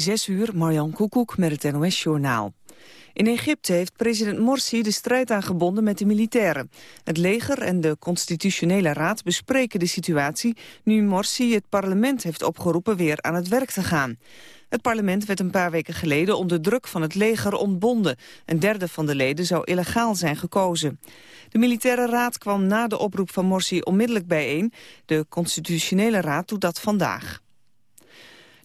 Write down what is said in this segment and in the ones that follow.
Zes uur, Marjan Koekoek met het NOS-journaal. In Egypte heeft president Morsi de strijd aangebonden met de militairen. Het leger en de constitutionele raad bespreken de situatie... nu Morsi het parlement heeft opgeroepen weer aan het werk te gaan. Het parlement werd een paar weken geleden onder druk van het leger ontbonden. Een derde van de leden zou illegaal zijn gekozen. De militaire raad kwam na de oproep van Morsi onmiddellijk bijeen. De constitutionele raad doet dat vandaag.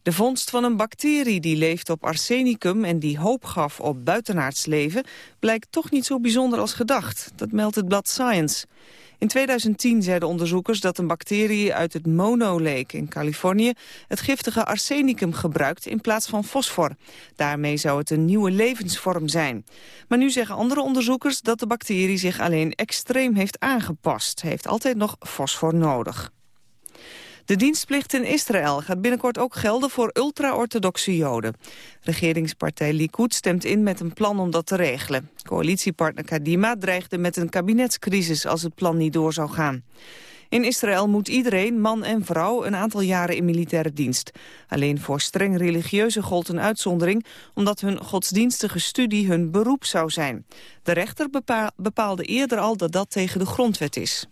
De vondst van een bacterie die leeft op arsenicum en die hoop gaf op buitenaards leven, blijkt toch niet zo bijzonder als gedacht. Dat meldt het blad Science. In 2010 zeiden onderzoekers dat een bacterie uit het Mono Lake in Californië het giftige arsenicum gebruikt in plaats van fosfor. Daarmee zou het een nieuwe levensvorm zijn. Maar nu zeggen andere onderzoekers dat de bacterie zich alleen extreem heeft aangepast. heeft altijd nog fosfor nodig. De dienstplicht in Israël gaat binnenkort ook gelden voor ultra-orthodoxe Joden. Regeringspartij Likud stemt in met een plan om dat te regelen. Coalitiepartner Kadima dreigde met een kabinetscrisis als het plan niet door zou gaan. In Israël moet iedereen, man en vrouw, een aantal jaren in militaire dienst. Alleen voor streng religieuze gold een uitzondering... omdat hun godsdienstige studie hun beroep zou zijn. De rechter bepaalde eerder al dat dat tegen de grondwet is.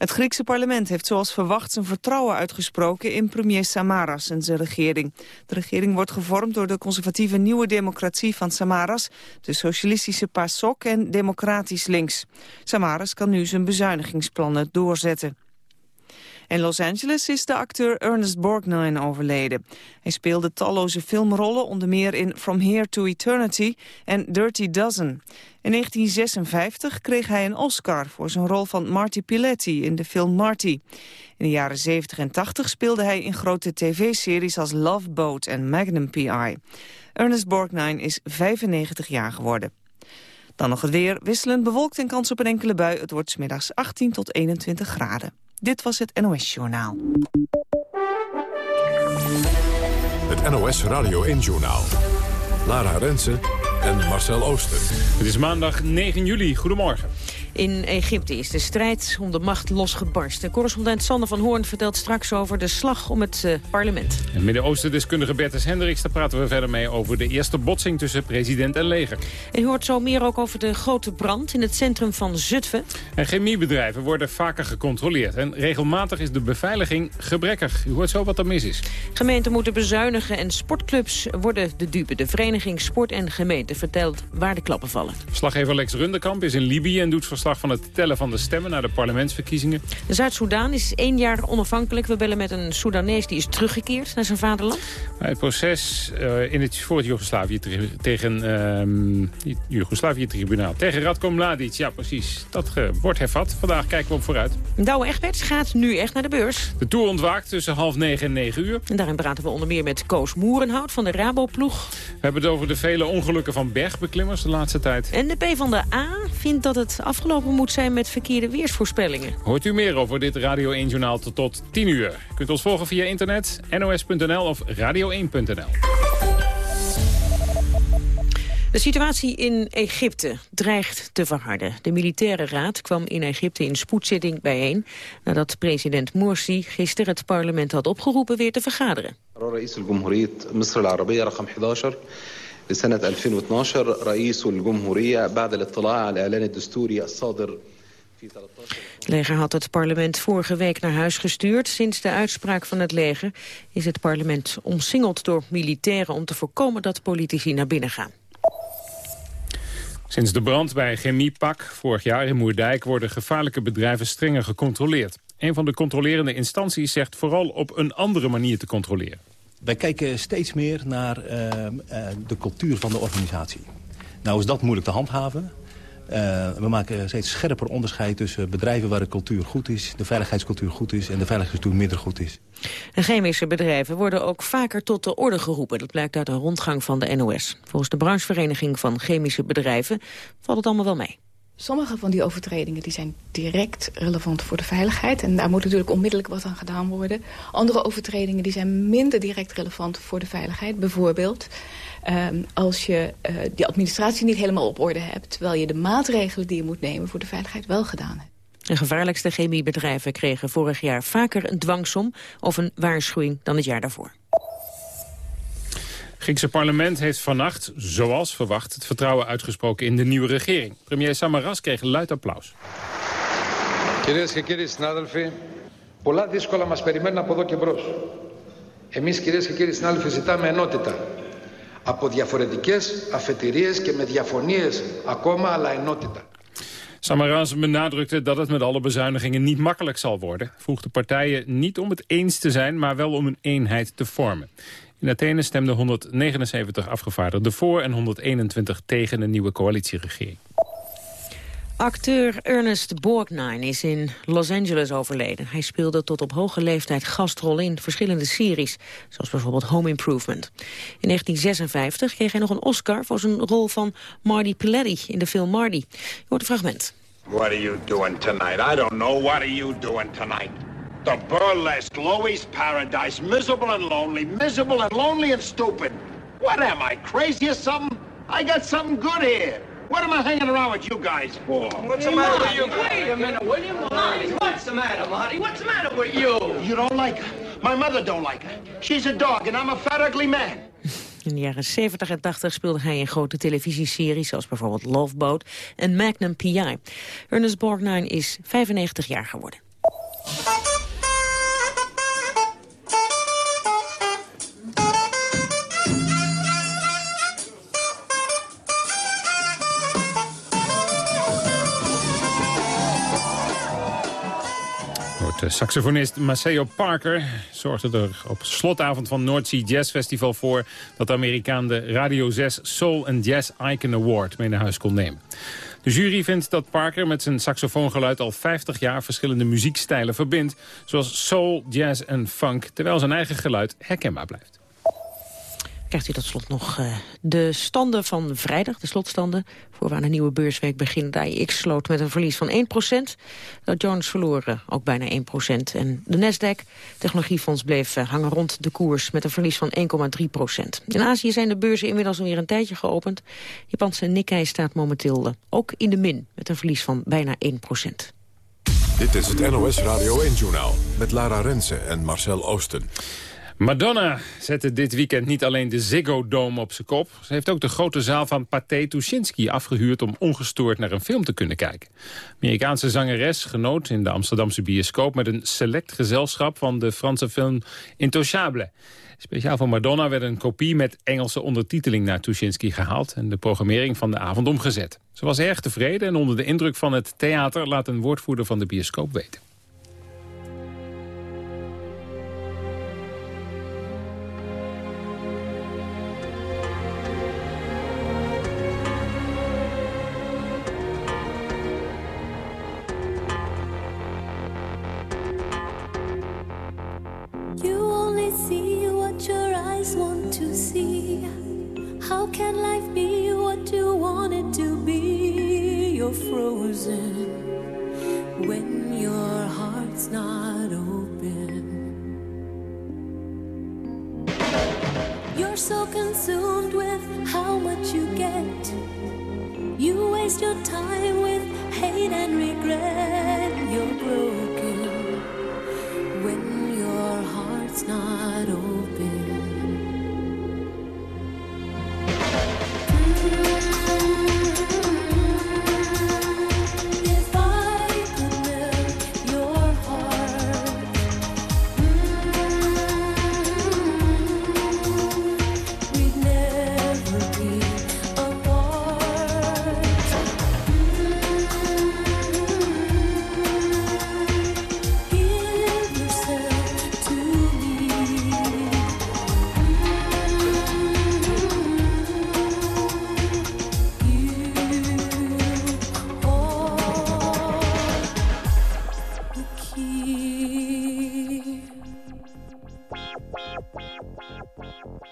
Het Griekse parlement heeft zoals verwacht zijn vertrouwen uitgesproken in premier Samaras en zijn regering. De regering wordt gevormd door de conservatieve nieuwe democratie van Samaras, de socialistische PASOK en democratisch links. Samaras kan nu zijn bezuinigingsplannen doorzetten. In Los Angeles is de acteur Ernest Borgnine overleden. Hij speelde talloze filmrollen, onder meer in From Here to Eternity en Dirty Dozen. In 1956 kreeg hij een Oscar voor zijn rol van Marty Piletti in de film Marty. In de jaren 70 en 80 speelde hij in grote tv-series als Love Boat en Magnum P.I. Ernest Borgnine is 95 jaar geworden. Dan nog het weer, wisselend bewolkt en kans op een enkele bui. Het wordt smiddags 18 tot 21 graden. Dit was het NOS Journaal. Het NOS Radio 1 Journaal. Lara Rensen en Marcel Ooster. Het is maandag 9 juli. Goedemorgen. In Egypte is de strijd om de macht losgebarsten. Correspondent Sander van Hoorn vertelt straks over de slag om het uh, parlement. En Midden-Oosten-deskundige Bertus Hendricks... daar praten we verder mee over de eerste botsing tussen president en leger. En u hoort zo meer ook over de grote brand in het centrum van Zutphen. En chemiebedrijven worden vaker gecontroleerd. En regelmatig is de beveiliging gebrekkig. U hoort zo wat er mis is. Gemeenten moeten bezuinigen en sportclubs worden de dupe. De vereniging Sport en Gemeente vertelt waar de klappen vallen. Slaggever Lex Runderkamp is in Libië en doet van het tellen van de stemmen naar de parlementsverkiezingen. Zuid-Soedan is één jaar onafhankelijk. We bellen met een Soedanees die is teruggekeerd naar zijn vaderland. Het proces uh, in het, voor het Joegoslavië tegen uh, Joegoslavië-tribunaal tegen Radko Mladic. Ja, precies. Dat uh, wordt hervat. Vandaag kijken we op vooruit. Douwe Egberts gaat nu echt naar de beurs. De Tour ontwaakt tussen half negen en negen uur. En daarin praten we onder meer met Koos Moerenhout van de Rabo-ploeg. We hebben het over de vele ongelukken van bergbeklimmers de laatste tijd. En de P van de A vindt dat het afgelopen moet zijn met verkeerde weersvoorspellingen. Hoort u meer over dit Radio 1-journaal tot, tot 10 uur. U kunt ons volgen via internet, nos.nl of radio1.nl. De situatie in Egypte dreigt te verharden. De militaire raad kwam in Egypte in spoedzitting bijeen... nadat president Morsi gisteren het parlement had opgeroepen weer te vergaderen. لسنة 2012 رئيس الجمهورية بعد الاطلاع على الإعلان الدستوري الصادر het leger had het parlement vorige week naar huis gestuurd. Sinds de uitspraak van het leger is het parlement omsingeld door militairen... om te voorkomen dat politici naar binnen gaan. Sinds de brand bij Chemiepak vorig jaar in Moerdijk... worden gevaarlijke bedrijven strenger gecontroleerd. Een van de controlerende instanties zegt vooral op een andere manier te controleren. Wij kijken steeds meer naar uh, uh, de cultuur van de organisatie. Nou is dat moeilijk te handhaven. Uh, we maken steeds scherper onderscheid tussen bedrijven waar de cultuur goed is... de veiligheidscultuur goed is en de veiligheidscultuur minder goed is. De chemische bedrijven worden ook vaker tot de orde geroepen. Dat blijkt uit een rondgang van de NOS. Volgens de branchevereniging van chemische bedrijven valt het allemaal wel mee. Sommige van die overtredingen die zijn direct relevant voor de veiligheid. En daar moet natuurlijk onmiddellijk wat aan gedaan worden. Andere overtredingen die zijn minder direct relevant voor de veiligheid. Bijvoorbeeld um, als je uh, die administratie niet helemaal op orde hebt... terwijl je de maatregelen die je moet nemen voor de veiligheid wel gedaan hebt. De gevaarlijkste chemiebedrijven kregen vorig jaar vaker een dwangsom... of een waarschuwing dan het jaar daarvoor. Griekse parlement heeft vannacht, zoals verwacht, het vertrouwen uitgesproken in de nieuwe regering. Premier Samaras kreeg luid applaus. Κυρίες και κύριοι συνάδελφοι, πολλά δύσκολα μας περιμένουν από εδώ και μπρος. Εμείς κυρίες και κύριοι συνάδελφοι ζητάμε ενότητα. Από διαφορετικές αφετηρίες και με διαφωνίες ακόμα, αλλά ενότητα. Samaras benadrukte dat het met alle bezuinigingen niet makkelijk zal worden. Vroeg de partijen niet om het eens te zijn, maar wel om een eenheid te vormen. In Athene stemden 179 afgevaardigden voor en 121 tegen een nieuwe coalitieregering. Acteur Ernest Borgnine is in Los Angeles overleden. Hij speelde tot op hoge leeftijd gastrollen in verschillende series, zoals bijvoorbeeld Home Improvement. In 1956 kreeg hij nog een Oscar voor zijn rol van Marty Piletti in de film Marty. Je hoort een fragment. What are you doing tonight? I don't know. What are you doing tonight? The burlesque, Louis Paradise, miserable and lonely, miserable and lonely and stupid. What am I, crazy or something? I got something good here. What am I hanging around with you guys for? What's the matter with you? Wait a minute, William. Marty, what's the matter, Marty? What's the matter with you? You don't like her. My mother don't like her. She's a dog and I'm a fat, ugly man. In de jaren 70 en 80 speelde hij in grote televisieseries... zoals bijvoorbeeld Love Boat en Magnum P.I. Ernest Borgnine is 95 jaar geworden. Saxofonist Maceo Parker zorgde er op slotavond van Noordzee Jazz Festival voor... dat de Amerikaan de Radio 6 Soul and Jazz Icon Award mee naar huis kon nemen. De jury vindt dat Parker met zijn saxofoongeluid al 50 jaar verschillende muziekstijlen verbindt... zoals soul, jazz en funk, terwijl zijn eigen geluid herkenbaar blijft krijgt u tot slot nog uh, de standen van vrijdag, de slotstanden. Voor we aan een nieuwe beursweek beginnen. De AIX sloot met een verlies van 1% De Jones verloren ook bijna 1% En de Nasdaq, technologiefonds, bleef uh, hangen rond de koers... met een verlies van 1,3% In Azië zijn de beurzen inmiddels alweer een tijdje geopend. Japanse Nikkei staat momenteel uh, ook in de min... met een verlies van bijna 1% Dit is het NOS Radio 1-journaal met Lara Rensen en Marcel Oosten. Madonna zette dit weekend niet alleen de Ziggo Dome op zijn kop. Ze heeft ook de grote zaal van Pathé Tuschinski afgehuurd... om ongestoord naar een film te kunnen kijken. Amerikaanse zangeres genoot in de Amsterdamse bioscoop... met een select gezelschap van de Franse film Intouchable. Speciaal voor Madonna werd een kopie met Engelse ondertiteling naar Tuschinski gehaald... en de programmering van de avond omgezet. Ze was erg tevreden en onder de indruk van het theater... laat een woordvoerder van de bioscoop weten.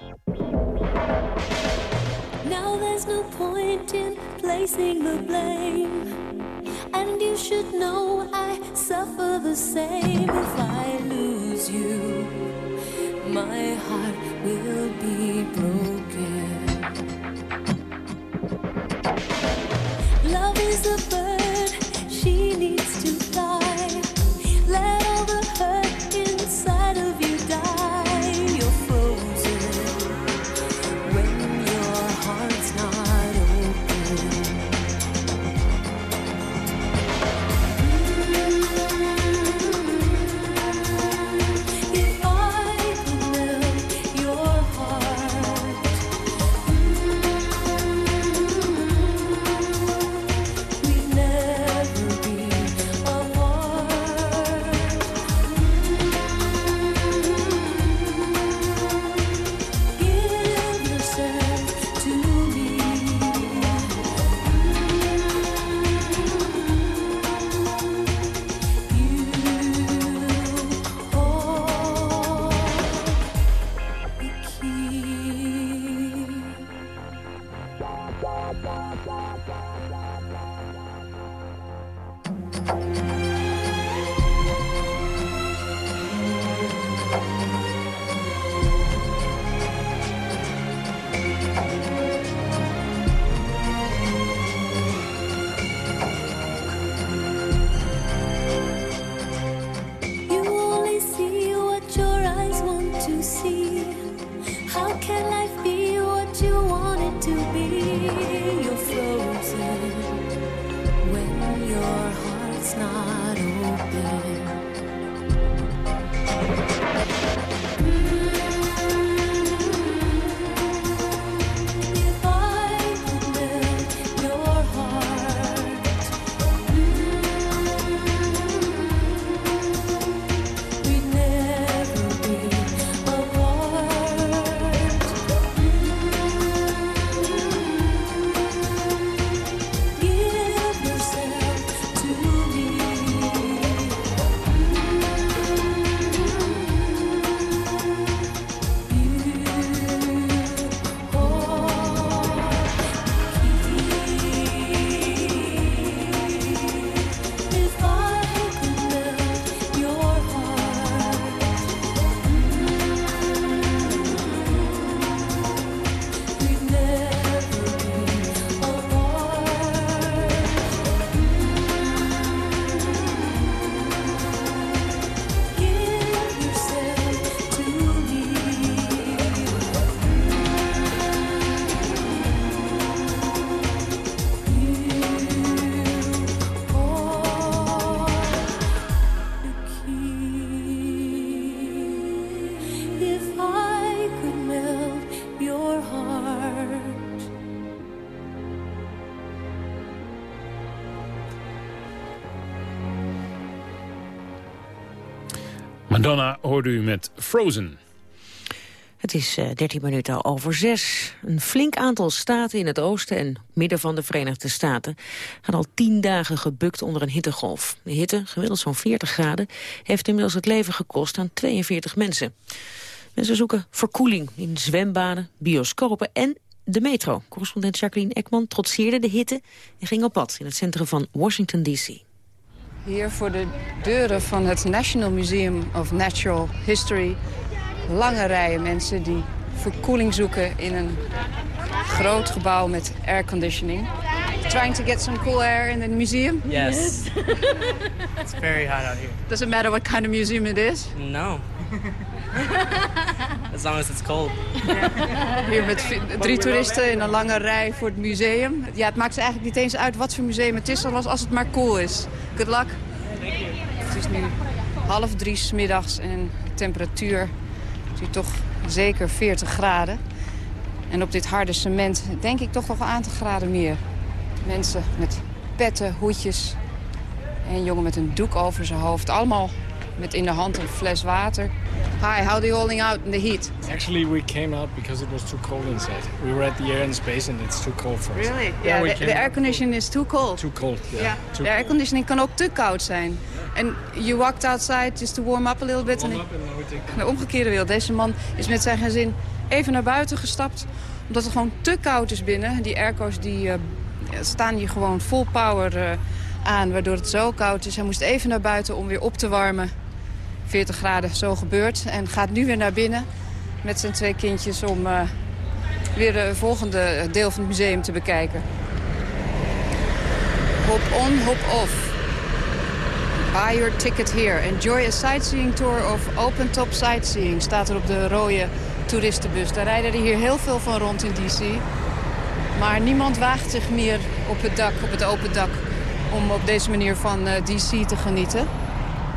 Now there's no point in placing the blame. And you should know I suffer the same if I lose you. My heart will be broken. something. Madonna hoorde u met Frozen. Het is uh, eh, 13 minuten over zes. Een flink aantal staten in het oosten en midden van de Verenigde Staten... gaan al tien dagen gebukt onder een hittegolf. De hitte, gemiddeld zo'n 40 graden, heeft inmiddels het leven gekost aan 42 mensen. Mensen zoeken verkoeling in zwembaden, bioscopen en de metro. Correspondent Jacqueline Ekman trotseerde de hitte en ging op pad in het centrum van Washington D.C. Hier voor de deuren van het National Museum of Natural History... lange rijen mensen die verkoeling zoeken in een groot gebouw met airconditioning. Trying to get some cool air in the museum? Yes. It's very hot out here. Does it matter what kind of museum it is? No. As long as it's cold. Hier met drie toeristen in een lange rij voor het museum. Ja, het maakt ze eigenlijk niet eens uit wat voor museum het is, als het maar cool is. Good luck. Het is nu half drie s middags en de temperatuur is toch zeker 40 graden. En op dit harde cement denk ik toch nog een aantal graden meer. Mensen met petten, hoedjes en een jongen met een doek over zijn hoofd. Allemaal met in de hand een fles water. Hi, how are you holding out in the heat? Actually, we came out because it was too cold inside. We were at the air and space and it's too cold for us. Really? Yeah, yeah the, the, air conditioning is too cold. Too cold, yeah. yeah. Too de air conditioning kan ook te koud zijn. And you walked outside just to warm up a little bit. Warm up and now we take... De omgekeerde wereld. Deze man is met zijn gezin even naar buiten gestapt. Omdat het gewoon te koud is binnen. Die airco's die, uh, staan hier gewoon vol power uh, aan. Waardoor het zo koud is. Hij moest even naar buiten om weer op te warmen. 40 graden zo gebeurd. En gaat nu weer naar binnen met zijn twee kindjes om uh, weer het volgende deel van het museum te bekijken. Hop on, hop off. Buy your ticket here. Enjoy a sightseeing tour of open top sightseeing. Staat er op de rode toeristenbus. Daar rijden er hier heel veel van rond in DC. Maar niemand waagt zich meer op het dak, op het open dak... om op deze manier van eh, DC te genieten.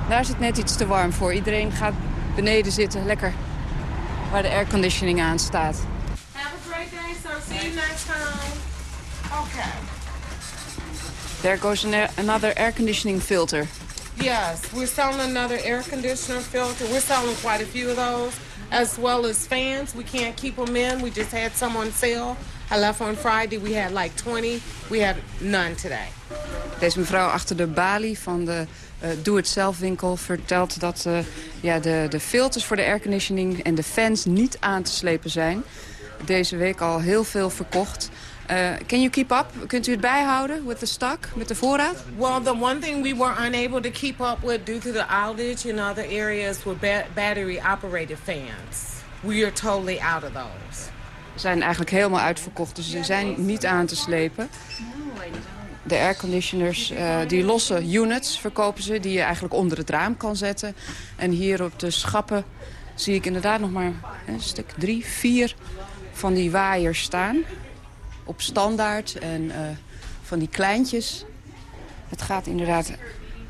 Daar is het net iets te warm voor. Iedereen gaat beneden zitten, lekker waar de airconditioning aan staat. Have a great day, sir. See you next time. Okay. There goes an, another air conditioning filter. Yes, we're selling another air conditioner filter. We're selling quite a few of those, as well as fans. We can't keep them in. We just had some on sale. I left on Friday. We had like 20. We had none today. Deze mevrouw achter de balie van de doe-het-zelf winkel vertelt dat uh, ja, de, de filters voor de airconditioning en de fans niet aan te slepen zijn. Deze week al heel veel verkocht. Uh, can you keep up? Kunt u het bijhouden with the stock, met de voorraad? Well, the one thing we were unable to keep up with due to the outage in other areas were ba battery-operated fans. We are totally out of those. Ze zijn eigenlijk helemaal uitverkocht, dus ze zijn niet aan te slepen de airconditioners, uh, die losse units verkopen ze... die je eigenlijk onder het raam kan zetten. En hier op de schappen zie ik inderdaad nog maar een stuk drie, vier van die waaiers staan. Op standaard en uh, van die kleintjes. Het gaat inderdaad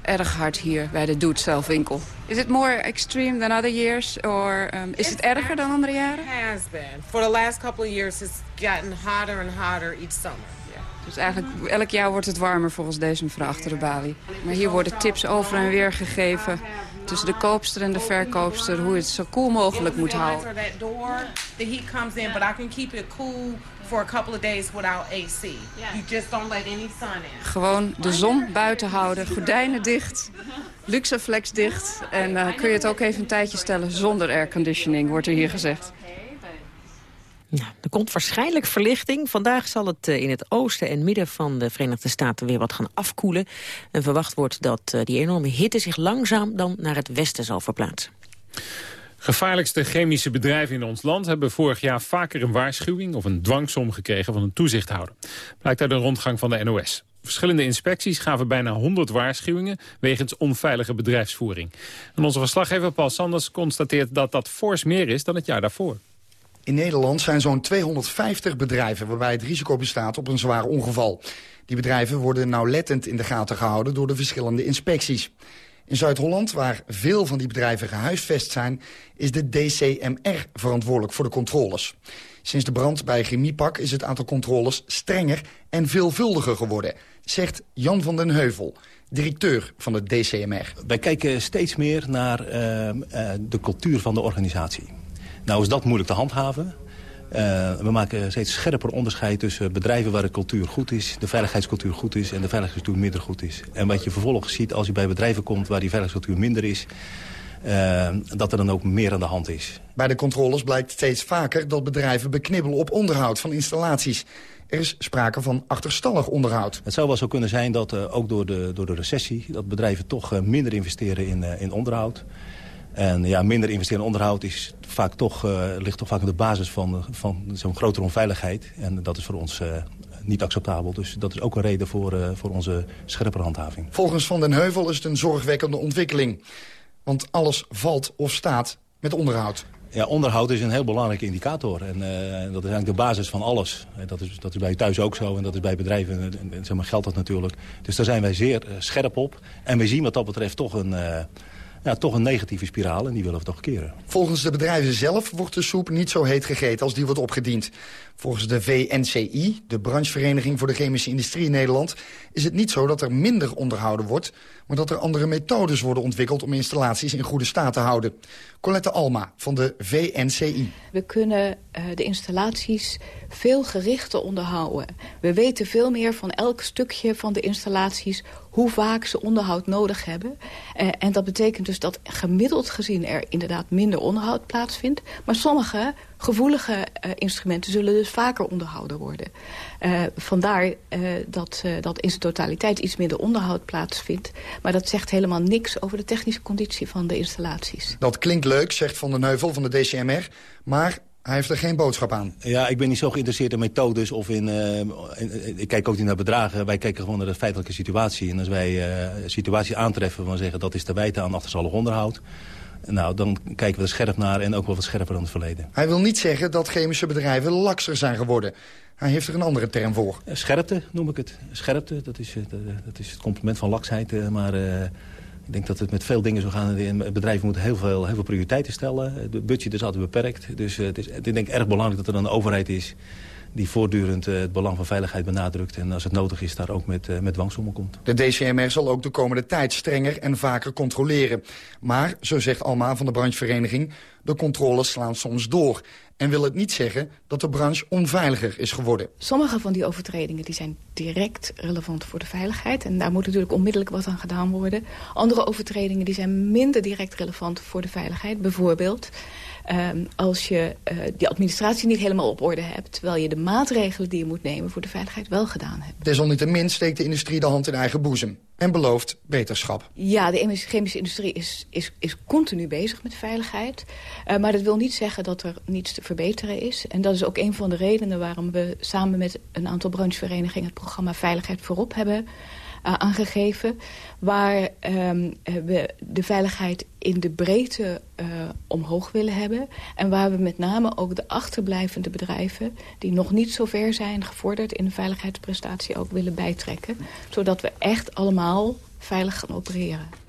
erg hard hier bij de doet-zelf winkel. Is it more extreme than other years? Or um, is het erger dan andere jaren? It has been. For the last couple of years it's gotten hotter and hotter each summer. Dus eigenlijk elk jaar wordt het warmer volgens deze mevrouw achter de balie. Maar hier worden tips over en weer gegeven tussen de koopster en de verkoopster... hoe je het zo koel mogelijk moet houden. The heat comes in, but I can keep it cool for a couple of days without AC. You just don't let any sun in. Gewoon de zon buiten houden, gordijnen dicht, luxeflex dicht. En uh, kun je het ook even een tijdje stellen zonder airconditioning, wordt er hier gezegd. Er komt waarschijnlijk verlichting. Vandaag zal het eh, in het oosten en midden van de Verenigde Staten weer wat gaan afkoelen. En verwacht wordt dat eh, die enorme hitte zich langzaam dan naar het westen zal verplaatsen. Gevaarlijkste chemische bedrijven in ons land hebben vorig jaar vaker een waarschuwing of een dwangsom gekregen van een toezichthouder. Blijkt uit een rondgang van de NOS. Verschillende inspecties gaven bijna 100 waarschuwingen wegens onveilige bedrijfsvoering. En onze verslaggever Paul Sanders constateert dat dat fors meer is dan het jaar daarvoor. In Nederland zijn zo'n 250 bedrijven waarbij het risico bestaat op een zwaar ongeval. Die bedrijven worden nauwlettend in de gaten gehouden door de verschillende inspecties. In Zuid-Holland, waar veel van die bedrijven gehuisvest zijn... is de DCMR verantwoordelijk voor de controles. Sinds de brand bij Chemiepak is het aantal controles strenger en veelvuldiger geworden... zegt Jan van den Heuvel, directeur van de DCMR. Wij kijken steeds meer naar uh, uh, de cultuur van de organisatie. Nou is dat moeilijk te handhaven. Uh, we maken steeds scherper onderscheid tussen bedrijven waar de cultuur goed is... de veiligheidscultuur goed is en de veiligheidscultuur minder goed is. En wat je vervolgens ziet als je bij bedrijven komt waar die veiligheidscultuur minder is... Uh, dat er dan ook meer aan de hand is. Bij de controles blijkt steeds vaker dat bedrijven beknibbelen op onderhoud van installaties. Er is sprake van achterstallig onderhoud. Het zou wel zo kunnen zijn dat uh, ook door de, door de recessie... dat bedrijven toch minder investeren in, in onderhoud... En ja, minder investeren in onderhoud is vaak toch, uh, ligt toch vaak aan de basis van, van zo'n grotere onveiligheid. En dat is voor ons uh, niet acceptabel. Dus dat is ook een reden voor, uh, voor onze scherpere handhaving. Volgens Van den Heuvel is het een zorgwekkende ontwikkeling. Want alles valt of staat met onderhoud. Ja, onderhoud is een heel belangrijke indicator. En uh, dat is eigenlijk de basis van alles. Dat is, dat is bij thuis ook zo en dat is bij bedrijven. En, en zeg maar, geldt dat natuurlijk. Dus daar zijn wij zeer uh, scherp op. En we zien wat dat betreft toch een... Uh, ja, toch een negatieve spiraal en die willen we toch keren. Volgens de bedrijven zelf wordt de soep niet zo heet gegeten als die wordt opgediend. Volgens de VNCI, de branchevereniging voor de chemische industrie in Nederland... is het niet zo dat er minder onderhouden wordt... maar dat er andere methodes worden ontwikkeld om installaties in goede staat te houden. Colette Alma van de VNCI. We kunnen uh, de installaties veel gerichter onderhouden. We weten veel meer van elk stukje van de installaties hoe vaak ze onderhoud nodig hebben. Uh, en dat betekent dus dat gemiddeld gezien er inderdaad minder onderhoud plaatsvindt. Maar sommige gevoelige uh, instrumenten zullen dus vaker onderhouden worden. Uh, vandaar uh, dat, dat in zijn totaliteit iets minder onderhoud plaatsvindt. Maar dat zegt helemaal niks over de technische conditie van de installaties. Dat klinkt leuk, zegt Van den Heuvel van de DCMR. Maar hij heeft er geen boodschap aan. Ja, ik ben niet zo geïnteresseerd in methodes of in... Uh, in ik kijk ook niet naar bedragen. Wij kijken gewoon naar de feitelijke situatie. En als wij uh, situatie aantreffen van zeggen dat is te wijten aan achterstallig onderhoud... Nou, dan kijken we er scherp naar en ook wel wat scherper dan het verleden. Hij wil niet zeggen dat chemische bedrijven lakser zijn geworden. Hij heeft er een andere term voor. Scherpte noem ik het. Scherpte, dat is, dat is het complement van laksheid. Maar uh, ik denk dat het met veel dingen zo gaan. Bedrijven moeten heel veel, heel veel prioriteiten stellen. Het budget is altijd beperkt. Dus het is ik denk erg belangrijk dat er een overheid is die voortdurend uh, het belang van veiligheid benadrukt... en als het nodig is, daar ook met, uh, met dwangsommen komt. De DCMR zal ook de komende tijd strenger en vaker controleren. Maar, zo zegt Alma van de branchevereniging... de controles slaan soms door. En wil het niet zeggen dat de branche onveiliger is geworden. Sommige van die overtredingen die zijn direct relevant voor de veiligheid. En daar moet natuurlijk onmiddellijk wat aan gedaan worden. Andere overtredingen die zijn minder direct relevant voor de veiligheid. Bijvoorbeeld um, als je uh, die administratie niet helemaal op orde hebt... terwijl je de maatregelen die je moet nemen voor de veiligheid wel gedaan hebt. Desalniettemin steekt de industrie de hand in eigen boezem en belooft beterschap. Ja, de chemische industrie is, is, is continu bezig met veiligheid. Uh, maar dat wil niet zeggen dat er niets te verbeteren is. En dat is ook een van de redenen waarom we samen met een aantal brancheverenigingen... het programma Veiligheid Voorop hebben aangegeven. Waar um, we de veiligheid in de breedte uh, omhoog willen hebben. En waar we met name ook de achterblijvende bedrijven... die nog niet zo ver zijn gevorderd in de veiligheidsprestatie ook willen bijtrekken. Zodat we echt allemaal veilig gaan opereren.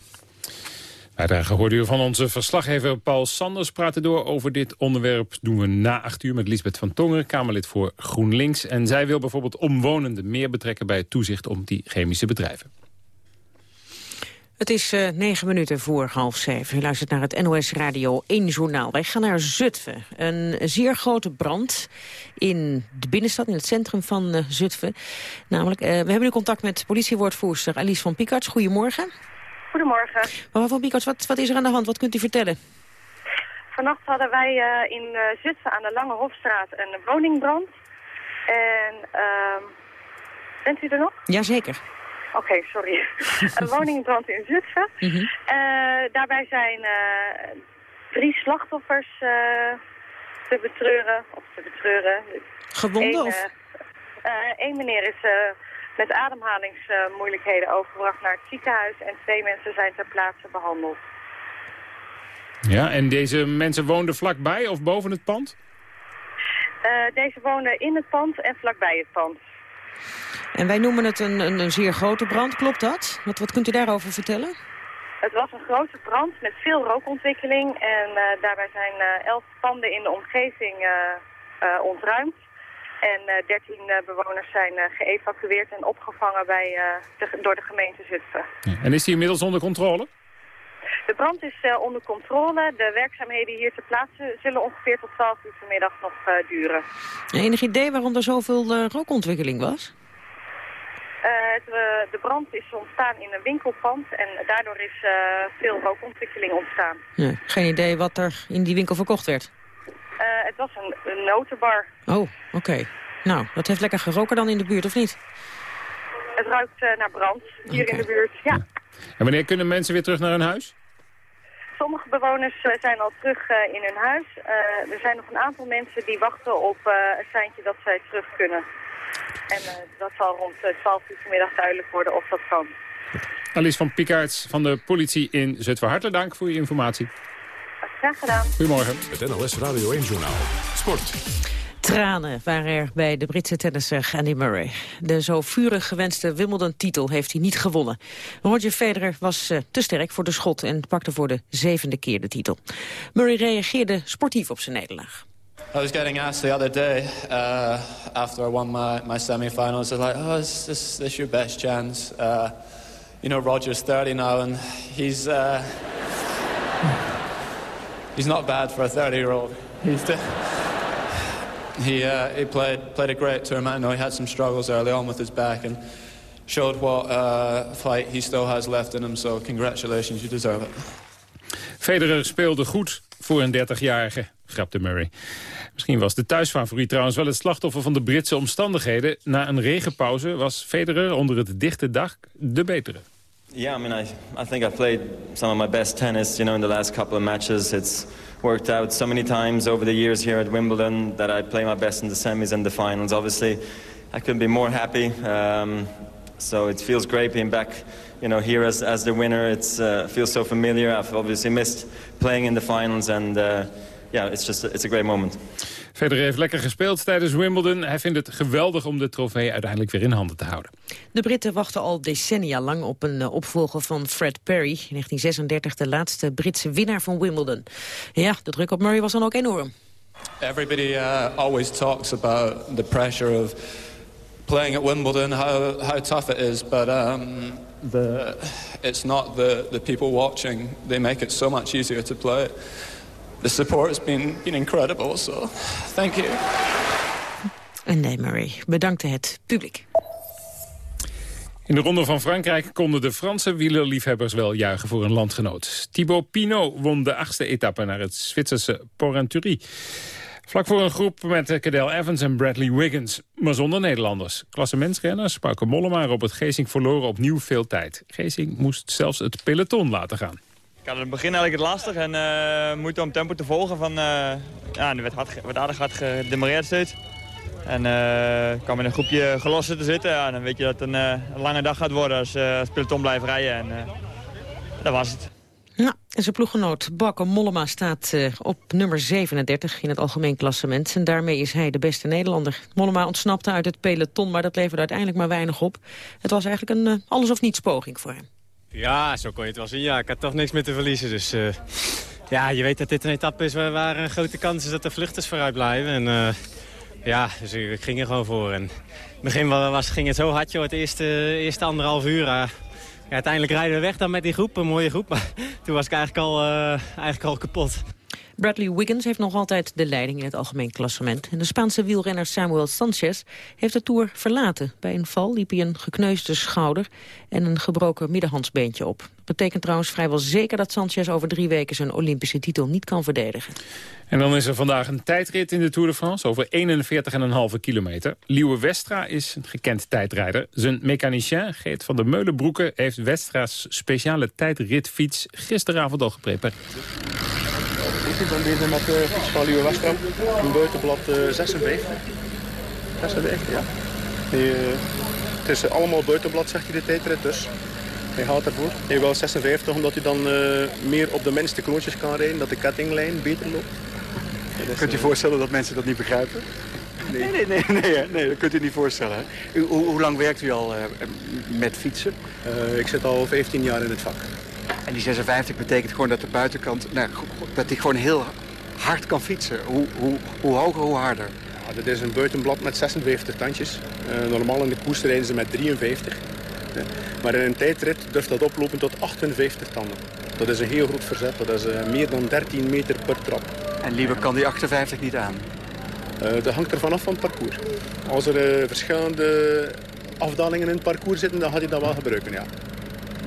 Bijdrage hoorde u van onze verslaggever Paul Sanders praten door over dit onderwerp. Doen we na acht uur met Lisbeth van Tongeren, Kamerlid voor GroenLinks. En zij wil bijvoorbeeld omwonenden meer betrekken bij het toezicht op die chemische bedrijven. Het is uh, negen minuten voor half zeven. U luistert naar het NOS Radio 1 Journaal. Wij gaan naar Zutphen. Een zeer grote brand in de binnenstad, in het centrum van uh, Zutphen. Namelijk, uh, we hebben nu contact met politiewoordvoerster Alice van Piekarts. Goedemorgen. Goedemorgen. Mevrouw van Piekarts, wat, wat is er aan de hand? Wat kunt u vertellen? Vannacht hadden wij in Zutphen aan de Lange Hofstraat een woningbrand. En ehm, bent u er nog? Jazeker. Oké, sorry. een woningbrand in Zutphen. Mhm. uh, daarbij zijn uh, drie slachtoffers uh, te betreuren. Of te betreuren. Gewonden? Eén, of? Eén meneer is met ademhalingsmoeilijkheden overgebracht naar het ziekenhuis. En twee mensen zijn ter plaatse behandeld. Ja, en deze mensen woonden vlakbij of boven het pand? deze woonden in het pand en vlakbij het pand. En wij noemen het een, een, een, zeer grote brand, klopt dat? Wat, wat kunt u daarover vertellen? Het was een grote brand met veel rookontwikkeling en uh, daarbij zijn uh, elf panden in de omgeving uh, ontruimd. En dertien bewoners zijn geëvacueerd en opgevangen bij, de, door de gemeente Zutphen. En is die inmiddels onder controle? De brand is onder controle. De werkzaamheden hier ter plaatse zullen ongeveer tot 12 uur vanmiddag nog duren. Enig idee waarom er zoveel rookontwikkeling was? Uh, het, uh, de brand is ontstaan in een winkelpand en daardoor is uh, veel rookontwikkeling ontstaan. Ja, geen idee wat er in die winkel verkocht werd? Het was een, een, notenbar. Oh, oké. Okay. Nou, dat heeft lekker geroken dan in de buurt, of niet? Het ruikt naar brand hier okay. in de buurt, ja. ja. En wanneer kunnen mensen weer terug naar hun huis? Sommige bewoners zijn al terug in hun huis. er zijn nog een aantal mensen die wachten op het seintje dat zij terug kunnen. En uh, dat zal rond uh, 12 uur vanmiddag duidelijk worden of dat kan. Alice van Pikaerts van de politie in Zutphen. Hartelijk dank voor je informatie. Graag gedaan. Goedemorgen. Het NLS Radio 1-journaal. Sport. Tranen waren er bij de Britse tennisser Andy Murray. De zo vurig gewenste Wimbledon-titel heeft hij niet gewonnen. Roger Federer was uh, te sterk voor de schot en pakte voor de zevende keer de titel. Murray reageerde sportief op zijn nederlaag. I was getting asked the other day uh, after I won my, my semi-finals. I was like, oh, is this, this your best chance? Uh, you know, Roger's 30 now, and he's uh, he's not bad for a 30-year-old. He's he uh, he played played a great tournament. I know he had some struggles early on with his back, and showed what uh, fight he still has left in him. So congratulations, you deserve it. Federer speelde goed voor een 30-jarige, grapte Murray. Misschien was de thuisfavoriet trouwens wel het slachtoffer van de Britse omstandigheden. Na een regenpauze was Federer onder het dichte dak de betere. Yeah, I mean, I, I think I played some of my best tennis, you know, in the last couple of matches. It's worked out so many times over the years here at Wimbledon that I play my best in the semis and the finals. Obviously, I couldn't be more happy. Um, so it feels great being back, you know, here as, as the winner. It uh, feels so familiar. I've obviously missed playing in the finals and... Uh, yeah, it's just it's a great moment. Federer heeft lekker gespeeld tijdens Wimbledon. Hij vindt het geweldig om de trofee uiteindelijk weer in handen te houden. De Britten wachten al decennia lang op een opvolger van Fred Perry. In 1936 de laatste Britse winnaar van Wimbledon. Ja, de druk op Murray was dan ook enorm. Everybody uh, always talks about the pressure of playing at Wimbledon, how, how tough it is. But um, the, it's not the, the people watching. They make it so much easier to play. The support has been, been incredible. So, thank you. En nee, Murray bedankte het publiek. In de Ronde van Frankrijk konden de Franse wielerliefhebbers wel juichen voor een landgenoot. Thibaut Pinot won de achtste etappe naar het Zwitserse Porrentruy. Vlak voor een groep met Cadel Evans en Bradley Wiggins, maar zonder Nederlanders. Klassementsrenners Pauke Mollema en Robert Geesing verloren opnieuw veel tijd. Geesing moest zelfs het peloton laten gaan. Ik had in het begin eigenlijk het lastig en uh, moeite om tempo te volgen. Van, uh, ja, er werd, hard, werd aardig hard gedemareerd steeds. En uh, ik kwam in een groepje gelossen te zitten. Ja, dan weet je dat het een, lange dag gaat worden als, als peloton blijft rijden. En dat was het. En zijn ploeggenoot Bakker Mollema staat op nummer 37 in het algemeen klassement. En daarmee is hij de beste Nederlander. Mollema ontsnapte uit het peloton, maar dat leverde uiteindelijk maar weinig op. Het was eigenlijk een alles of niets poging voor hem. Ja, zo kon je het wel zien. Ja, ik had toch niks meer te verliezen. Dus uh, ja, je weet dat dit een etappe is waar, waar een grote kans is dat de vluchters vooruit blijven. En uh, ja, dus ik, ging er gewoon voor. En in het begin was, ging het zo hard, joh, het eerste, eerste anderhalf uur. Uh, ja, uiteindelijk rijden we weg dan met die groep, een mooie groep. Maar toen was ik eigenlijk al, eigenlijk al kapot. Bradley Wiggins heeft nog altijd de leiding in het algemeen klassement. En de Spaanse wielrenner Samuel Sanchez heeft de Tour verlaten. Bij een val liep hij een gekneusde schouder en een gebroken middenhandsbeentje op. Dat betekent trouwens vrijwel zeker dat Sanchez over drie weken zijn Olympische titel niet kan verdedigen. En dan is er vandaag een tijdrit in de Tour de France over 41,5 kilometer. Liewe Westra is een gekend tijdrijder. Zijn mechanicien Geert van der Meulenbroeke heeft Westra's speciale tijdritfiets gisteravond al geprepareerd. Ik ben bezig met de fiets van Westra. Een buitenblad 56. 56, ja. Die, uh, het is allemaal buitenblad, zegt hij de tijdrit, dus hij gaat ervoor. Hij wil 56, omdat hij dan uh, meer op de minste kroontjes kan rijden, dat de kettinglijn beter loopt. Dus, Kunt u je voorstellen dat mensen dat niet begrijpen? Nee, nee, nee, nee, nee, nee dat kunt u niet voorstellen. U, hoe, hoe, lang werkt u al uh, met fietsen? Uh, ik zit al 15 jaar in het vak. En die 56 betekent gewoon dat de buitenkant, nou, dat hij gewoon heel hard kan fietsen. Hoe, hoe, hoe hoger, hoe harder? Ja, dit is een buitenblad met 56 tandjes. Uh, normaal in de koers rijden ze met 53. Uh, maar in een tijdrit durft dat oplopen tot 58 tanden. Dat is een heel groot verzet. Dat is uh, meer dan 13 meter per trap. En liever kan die 58 niet aan? dat hangt er vanaf van het parcours. Als er verschillende afdalingen in het parcours zitten, dan gaat hij dat wel gebruiken, ja.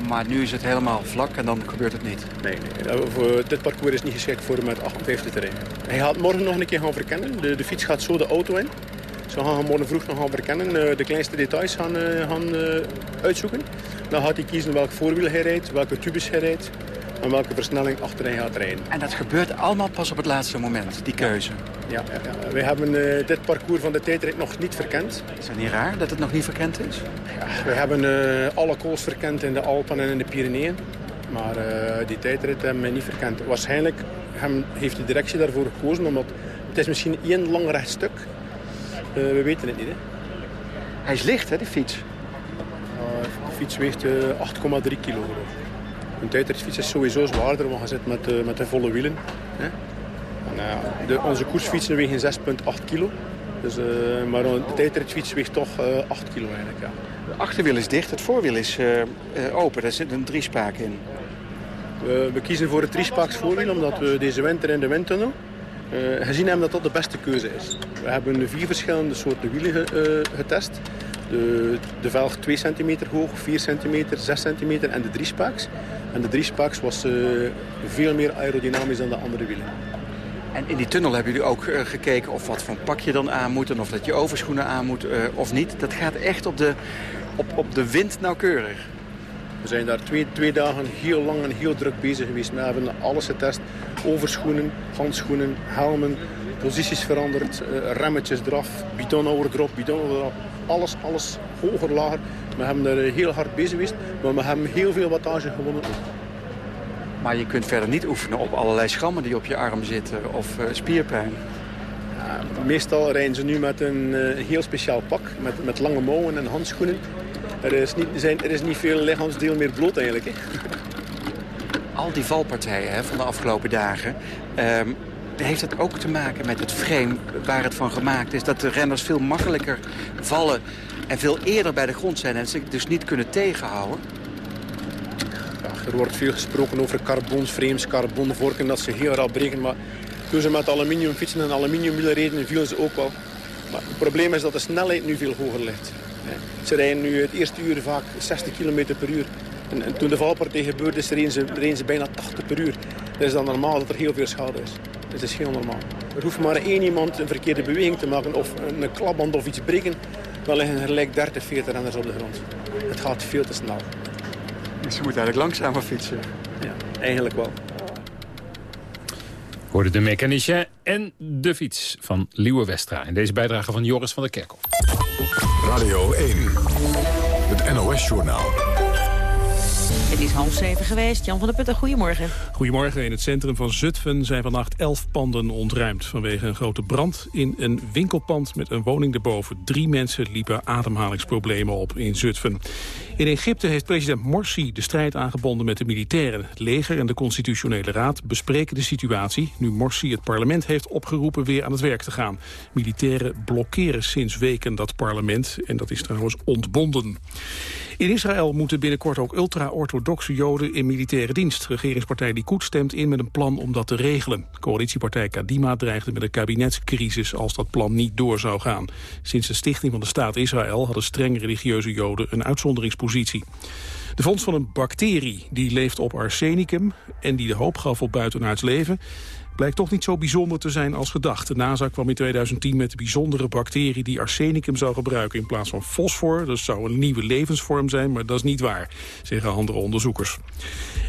Maar nu is het helemaal vlak en dan gebeurt het niet. Nee, nee. Voor dit parcours is niet geschikt voor met 58 te rijden. Hij gaat morgen nog een keer gaan verkennen. De, de fiets gaat zo de auto in. Ze gaan morgen vroeg nog gaan verkennen. De kleinste details gaan, gaan uitzoeken. Dan gaat hij kiezen welk voorwiel hij rijdt, welke tubus hij rijdt en welke versnelling achter hij gaat rijden. En dat gebeurt allemaal pas op het laatste moment, die keuze? Ja, ja, ja. wij hebben uh, dit parcours van de tijdrit nog niet verkend. Is het niet raar dat het nog niet verkend is? Ja, we hebben uh, alle kools verkend in de Alpen en in de Pyreneeën. Maar uh, die tijdrit hebben we niet verkend. Waarschijnlijk hem, heeft de directie daarvoor gekozen, omdat het is misschien één lang recht stuk. we weten het niet. Hè. Hij is licht, hè, de fiets? de fiets weegt 8,3 kilo. Een tijdritfiets is sowieso zwaarder, want je zit met, met de volle wielen. Hè. Uh, de, onze koersfietsen wegen 6,8 kilo. Dus, uh, maar de tijdritfiets weegt toch 8 kilo eigenlijk. Ja. De achterwiel is dicht, het voorwiel is open. Daar zit een driespaak in. We, we kiezen voor het driespaaks voorwiel omdat we deze winter in de windtunnel gezien hebben dat dat de beste keuze is. We hebben vier verschillende soorten wielen getest. De, de velg 2 centimeter hoog, 4 centimeter, 6 centimeter en de driespaaks. En de driespaaks was veel meer aerodynamisch dan de andere wielen. En in die tunnel hebben jullie ook uh, gekeken of wat voor pak je dan aan moet... en of dat je overschoenen aan moet uh, of niet. Dat gaat echt op de, op, op de wind nauwkeurig. We zijn daar twee, twee dagen heel lang en heel druk bezig geweest. We hebben alles getest. Overschoenen, handschoenen, helmen, posities veranderd, remmetjes eraf, bidon erop, bidon erop alles, alles hoger, lager. We hebben er heel hard bezig geweest, maar we hebben heel veel wattage gewonnen. Maar je kunt verder niet oefenen op allerlei schrammen die op je arm zitten of uh, spierpijn. Ja, meestal rijden ze nu met een uh, heel speciaal pak, met, met lange mouwen en handschoenen. Er is niet, zijn, er is niet veel lichaamsdeel meer bloot eigenlijk. Hè. Al die valpartijen hè, van de afgelopen dagen... Um, heeft het ook te maken met het frame waar het van gemaakt is. Dat de renners veel makkelijker vallen en veel eerder bij de grond zijn... en ze dus niet kunnen tegenhouden. Er wordt veel gesproken over carbonframes, carbonvorken, dat ze heel rap breken. Maar toen ze met aluminium fietsen en aluminiumwielen reden, vielen ze ook wel. Maar het probleem is dat de snelheid nu veel hoger ligt. Ze rijden nu het eerste uur vaak 60 km per uur. En, en toen de valpartij gebeurde, reden ze, reden ze bijna 80 per uur. Dat is dan normaal dat er heel veel schade is. Dat is heel normaal. Er hoeft maar één iemand een verkeerde beweging te maken of een klapband of iets breken. Dan liggen er gelijk 30, 40 renners op de grond. Het gaat veel te snel. Dus je moet eigenlijk langzamer fietsen. Ja, eigenlijk wel. Hoorde de mechanicien en de fiets van Liewe Westra. In deze bijdrage van Joris van der Kerkel. Radio 1, het NOS-journaal. Het is half zeven geweest. Jan van der Putten, goedemorgen. Goedemorgen. In het centrum van Zutphen zijn vannacht elf panden ontruimd... vanwege een grote brand in een winkelpand met een woning erboven. Drie mensen liepen ademhalingsproblemen op in Zutphen. In Egypte heeft president Morsi de strijd aangebonden met de militairen. Het leger en de constitutionele raad bespreken de situatie... nu Morsi het parlement heeft opgeroepen weer aan het werk te gaan. Militairen blokkeren sinds weken dat parlement en dat is trouwens ontbonden. In Israël moeten binnenkort ook ultra-orthodoxe joden in militaire dienst. Regeringspartij Likud stemt in met een plan om dat te regelen. Coalitiepartij Kadima dreigde met een kabinetscrisis als dat plan niet door zou gaan. Sinds de stichting van de staat Israël hadden streng religieuze joden een uitzonderingspositie. De vondst van een bacterie die leeft op arsenicum en die de hoop gaf op buitenaards leven blijkt toch niet zo bijzonder te zijn als gedacht. De NASA kwam in 2010 met een bijzondere bacterie die arsenicum zou gebruiken in plaats van fosfor. Dat zou een nieuwe levensvorm zijn, maar dat is niet waar, zeggen andere onderzoekers.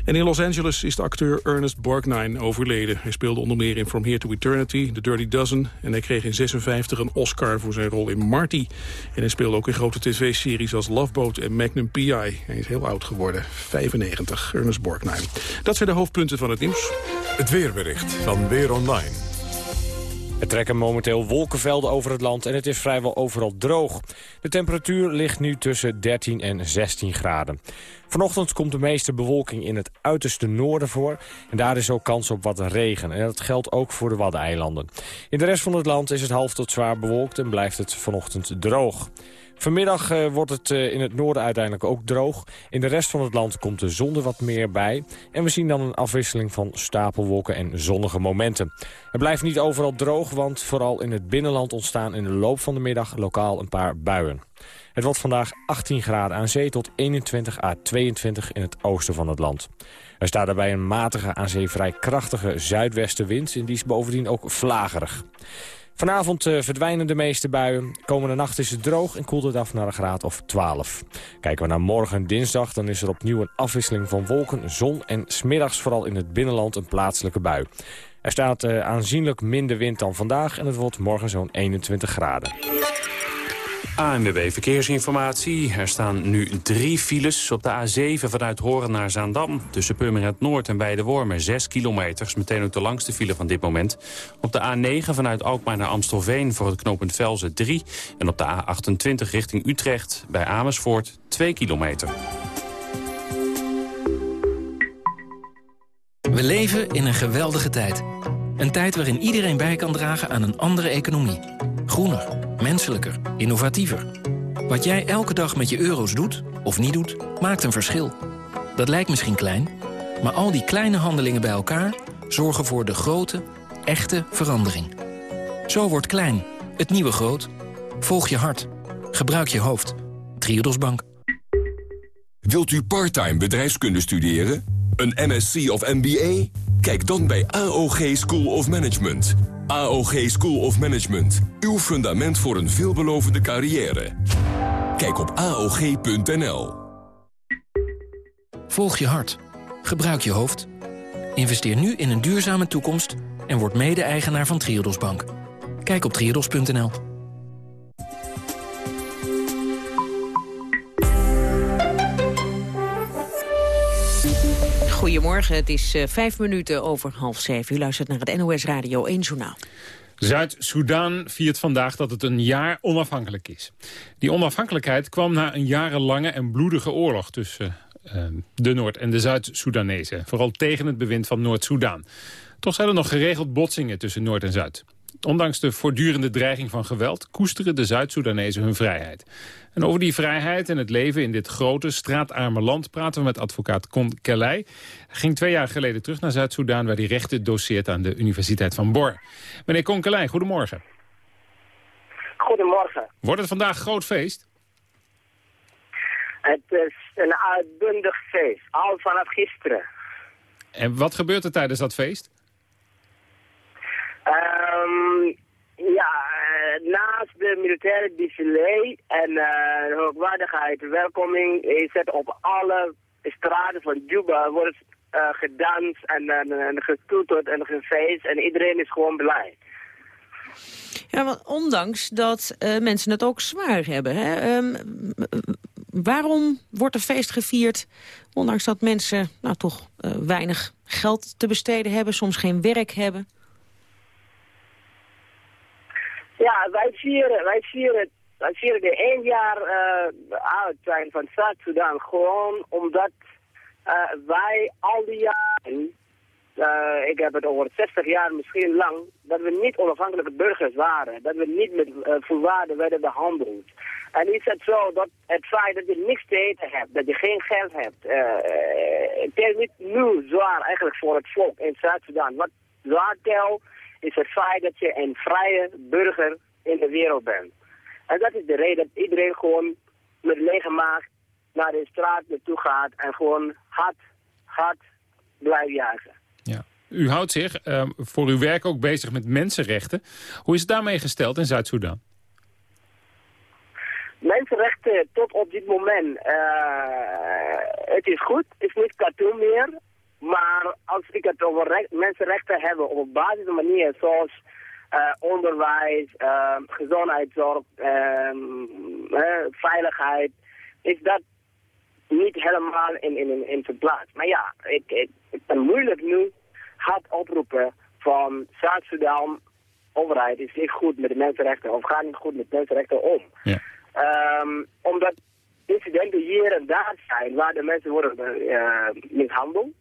En in Los Angeles is de acteur Ernest Borgnine overleden. Hij speelde onder meer in From Here to Eternity, The Dirty Dozen... en hij kreeg in 56 een Oscar voor zijn rol in Marty. En hij speelde ook in grote tv-series als Love Boat en Magnum P.I. Hij is heel oud geworden, 95, Ernest Borgnine. Dat zijn de hoofdpunten van het nieuws. Het weerbericht van Weer Online. Er trekken momenteel wolkenvelden over het land en het is vrijwel overal droog. De temperatuur ligt nu tussen 13 en 16 graden. Vanochtend komt de meeste bewolking in het uiterste noorden voor. En daar is ook kans op wat regen. En dat geldt ook voor de Waddeneilanden. In de rest van het land is het half tot zwaar bewolkt en blijft het vanochtend droog. Vanmiddag uh, wordt het uh, in het noorden uiteindelijk ook droog. In de rest van het land komt de zon er wat meer bij. En we zien dan een afwisseling van stapelwolken en zonnige momenten. Het blijft niet overal droog, want vooral in het binnenland ontstaan in de loop van de middag lokaal een paar buien. Het wordt vandaag 18 graden aan zee tot 21 à 22 in het oosten van het land. Er staat daarbij een matige aan zee vrij krachtige zuidwestenwind... en die is bovendien ook vlagerig. Vanavond uh, verdwijnen de meeste buien. Komende nacht is het droog en koelt het af naar een graad of 12. Kijken we naar morgen dinsdag, dan is er opnieuw een afwisseling van wolken, zon... en smiddags vooral in het binnenland een plaatselijke bui. Er staat uh, aanzienlijk minder wind dan vandaag en het wordt morgen zo'n 21 graden. ANWB Verkeersinformatie. Er staan nu drie files op de A7 vanuit Horen naar Zaandam. Tussen Purmerend Noord en Weidewormen 6 kilometers. Meteen ook de langste file van dit moment. Op de A9 vanuit Alkmaar naar Amstelveen voor het knooppunt Velzen 3. En op de A28 richting Utrecht bij Amersfoort 2 kilometer. We leven in een geweldige tijd. Een tijd waarin iedereen bij kan dragen aan een andere economie. Groener, menselijker, innovatiever. Wat jij elke dag met je euro's doet, of niet doet, maakt een verschil. Dat lijkt misschien klein, maar al die kleine handelingen bij elkaar... zorgen voor de grote, echte verandering. Zo wordt klein, het nieuwe groot. Volg je hart. Gebruik je hoofd. Triodos Bank. Wilt u parttime bedrijfskunde studeren? Een MSc of MBA? Kijk dan bij AOG School of Management. AOG School of Management. Uw fundament voor een veelbelovende carrière. Kijk op AOG.nl. Volg je hart. Gebruik je hoofd. Investeer nu in een duurzame toekomst en word mede-eigenaar van Triodos Bank. Kijk op triodos.nl. Goedemorgen, het is uh, vijf minuten over half zeven. U luistert naar het NOS Radio 1 Journaal. Zuid-Soedan viert vandaag dat het een jaar onafhankelijk is. Die onafhankelijkheid kwam na een jarenlange en bloedige oorlog... tussen uh, de Noord- en de Zuid-Soedanezen. Vooral tegen het bewind van Noord-Soedan. Toch zijn er nog geregeld botsingen tussen Noord en Zuid. Ondanks de voortdurende dreiging van geweld... koesteren de Zuid-Soedanezen hun vrijheid. En over die vrijheid en het leven in dit grote, straatarme land... praten we met advocaat Con. Hij ging twee jaar geleden terug naar Zuid-Soedan... waar hij rechten doseert aan de Universiteit van Bor. Meneer Con goedemorgen. Goedemorgen. Wordt het vandaag groot feest? Het is een uitbundig feest, al vanaf gisteren. En wat gebeurt er tijdens dat feest? Um, ja, uh, naast de militaire défilé en uh, hoogwaardigheid, welkoming is het op alle straten van Juba wordt uh, gedanst en, en, en getoeterd en gefeest en iedereen is gewoon blij. Ja, want ondanks dat mensen het ook zwaar hebben. Hè? Um, waarom wordt er feest gevierd, ondanks dat mensen nou, toch weinig geld te besteden hebben, soms geen werk hebben? Ja, wij vieren, wij vieren, wij de één jaar uh, oud zijn van Zuid-Soedan gewoon omdat uh, wij al die jaren uh, ik heb het over 60 jaar, misschien lang, dat we niet onafhankelijke burgers waren. Dat we niet met uh, voorwaarden werden behandeld. En is het zo dat het feit dat je niks te eten hebt, dat je geen geld hebt, het is niet nu zwaar eigenlijk voor het volk in Zuid-Sudan. Wat zwaar tel is het feit dat je een vrije burger in de wereld bent. En dat is de reden dat iedereen gewoon met lege maag naar de straat naartoe gaat en gewoon hard, hard blijft jagen. U houdt zich uh, voor uw werk ook bezig met mensenrechten. Hoe is het daarmee gesteld in Zuid-Soedan? Mensenrechten tot op dit moment, uh, het is goed, het is niet cartoon meer. Maar als ik het over mensenrechten heb op een basische manier, zoals uh, onderwijs, uh, gezondheidszorg, veiligheid, is dat niet helemaal in, in, in zijn plaats. Maar ja, ik, ik, het is moeilijk nu gaat oproepen van Zuid-Sudan, overheid is niet goed met de mensenrechten of gaat niet goed met mensenrechten om. Ja. Um, omdat incidenten hier en daar zijn waar de mensen worden uh, mishandeld.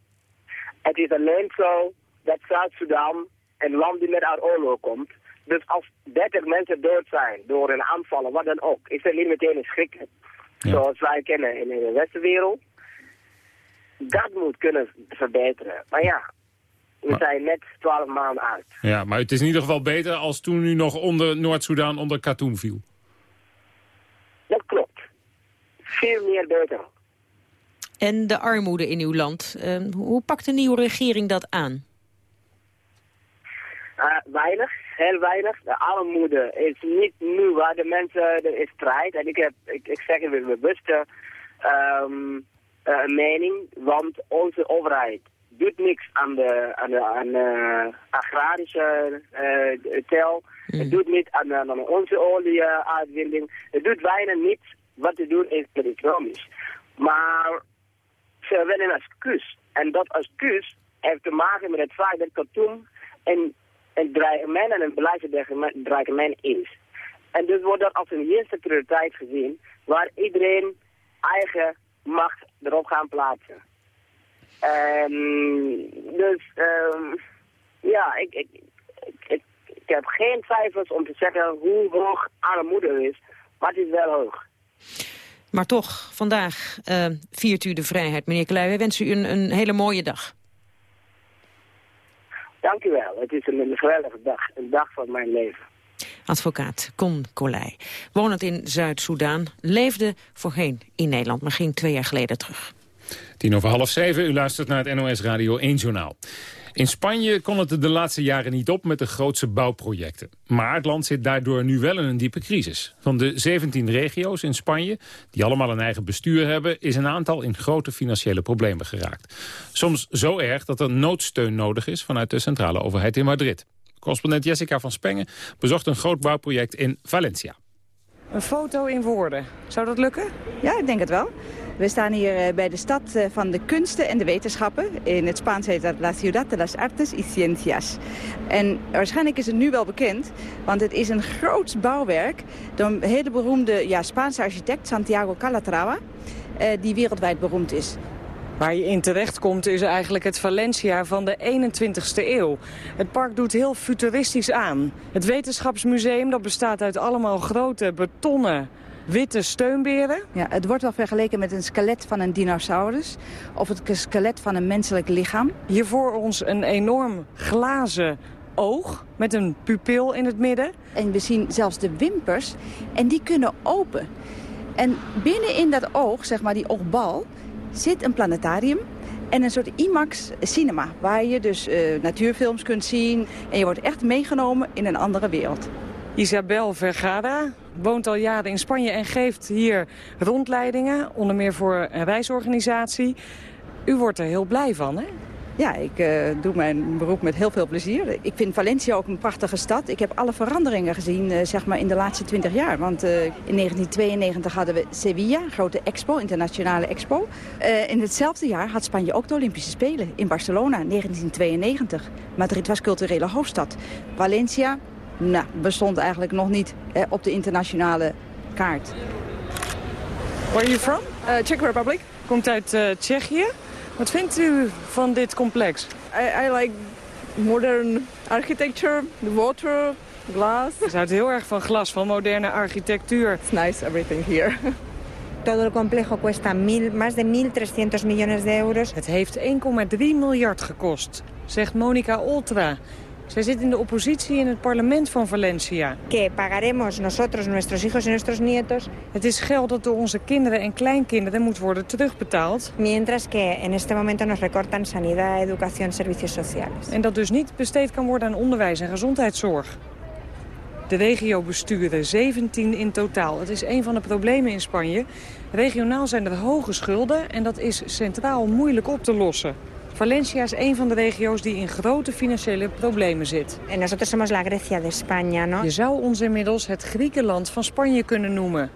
Het is alleen zo dat Zuid-Sudan een land die met uit oorlog komt. Dus als 30 mensen dood zijn door een aanvallen, wat dan ook, is het niet meteen een schrik. Ja. Zoals wij kennen in de westenwereld. Dat moet kunnen verbeteren. Maar ja, we zijn net 12 maanden uit. Ja, maar het is in ieder geval beter als toen u nog onder Noord-Soedan onder Khartoum viel. Dat klopt. Veel meer beter. En de armoede in uw land, uh, hoe pakt de nieuwe regering dat aan? Uh, weinig, heel weinig. De armoede is niet nu waar de mensen, er is strijd. En ik, heb, ik, ik zeg het weer bewuste um, uh, mening, want onze overheid doet niks aan de, aan de, aan de agrarische uh, tel. Mm. Het doet niet aan, aan onze olieuitwinning. Het doet weinig niet wat te doen is economisch. Maar ze willen een excuus. En dat excuus heeft te maken met het feit dat Khartoum een, een dreigement en een beleidsdreigement is. En dus wordt dat als een eerste prioriteit gezien, waar iedereen eigen macht erop gaan plaatsen. Um, dus um, ja, ik, ik, ik, ik, heb geen cijfers om te zeggen hoe hoog armoede is, maar het is wel hoog. Maar toch, vandaag uh, viert u de vrijheid, meneer Klei. Wij wensen u een, een hele mooie dag. Dank u wel. Het is een, een geweldige dag. Een dag van mijn leven. Advocaat Con Colij, wonend in Zuid-Soedan, leefde voorheen in Nederland, maar ging twee jaar geleden terug. Tien over half zeven, u luistert naar het NOS Radio 1 Journaal. In Spanje kon het de laatste jaren niet op met de grootste bouwprojecten. Maar het land zit daardoor nu wel in een diepe crisis. Van de 17 regio's in Spanje, die allemaal een eigen bestuur hebben... is een aantal in grote financiële problemen geraakt. Soms zo erg dat er noodsteun nodig is vanuit de centrale overheid in Madrid. Correspondent Jessica van Spengen bezocht een groot bouwproject in Valencia. Een foto in woorden. Zou dat lukken? Ja, ik denk het wel. We staan hier eh, bij de stad eh, van de kunsten en de wetenschappen. In het Spaans heet dat La Ciudad de las Artes y Ciencias. En waarschijnlijk is het nu wel bekend, want het is een groot bouwwerk... door een hele beroemde ja, Spaanse architect, Santiago Calatrava... Eh, die wereldwijd beroemd is. Waar je in terecht komt is eigenlijk het Valencia van de 21ste eeuw. Het park doet heel futuristisch aan. Het wetenschapsmuseum dat bestaat uit allemaal grote betonnen witte steunberen. Ja, het wordt wel vergeleken met een skelet van een dinosaurus of het skelet van een menselijk lichaam. Hier voor ons een enorm glazen oog met een pupil in het midden. En we zien zelfs de wimpers en die kunnen open. En binnen in dat oog, zeg maar die oogbal, zit een planetarium en een soort IMAX cinema, waar je dus uh, natuurfilms kunt zien. En je wordt echt meegenomen in een andere wereld. Isabel Vergara woont al jaren in Spanje en geeft hier rondleidingen, onder meer voor een reisorganisatie. U wordt er heel blij van, hè? Ja, ik uh, doe mijn beroep met heel veel plezier. Ik vind Valencia ook een prachtige stad. Ik heb alle veranderingen gezien uh, zeg maar in de laatste 20 jaar. Want uh, in 1992 hadden we Sevilla, grote expo, internationale expo. in hetzelfde jaar had Spanje ook de Olympische Spelen in Barcelona, 1992. Madrid was culturele hoofdstad. Valencia nou, bestond eigenlijk nog niet op de internationale kaart. Where are you from? Czech Republic. Komt uit Tsjechië. Wat vindt u van dit complex? I, I like modern architecture, the water, glass. Ze houdt heel erg van glas, van moderne architectuur. It's nice, everything here. Todo el complejo cuesta mil, más de 1.300 millones de euros. Het heeft 1,3 miljard gekost, zegt Monica Oltra. Zij zit in de oppositie in het parlement van Valencia. Que pagaremos nosotros, nuestros hijos y nuestros nietos. Het is geld dat door onze kinderen en kleinkinderen moet worden terugbetaald. Mientras que en este momento nos recortan sanidad, educación, servicios sociales. En dat dus niet besteed kan worden aan onderwijs en gezondheidszorg. De regio besturen 17 in totaal. Het is een van de problemen in Spanje. Regionaal zijn er hoge schulden en dat is centraal moeilijk op te lossen. Valencia is een van de regio's die in grote financiële problemen zit. En nosotros somos la Grecia de España, ¿no? Je zou ons inmiddels het Griekenland van Spanje kunnen noemen.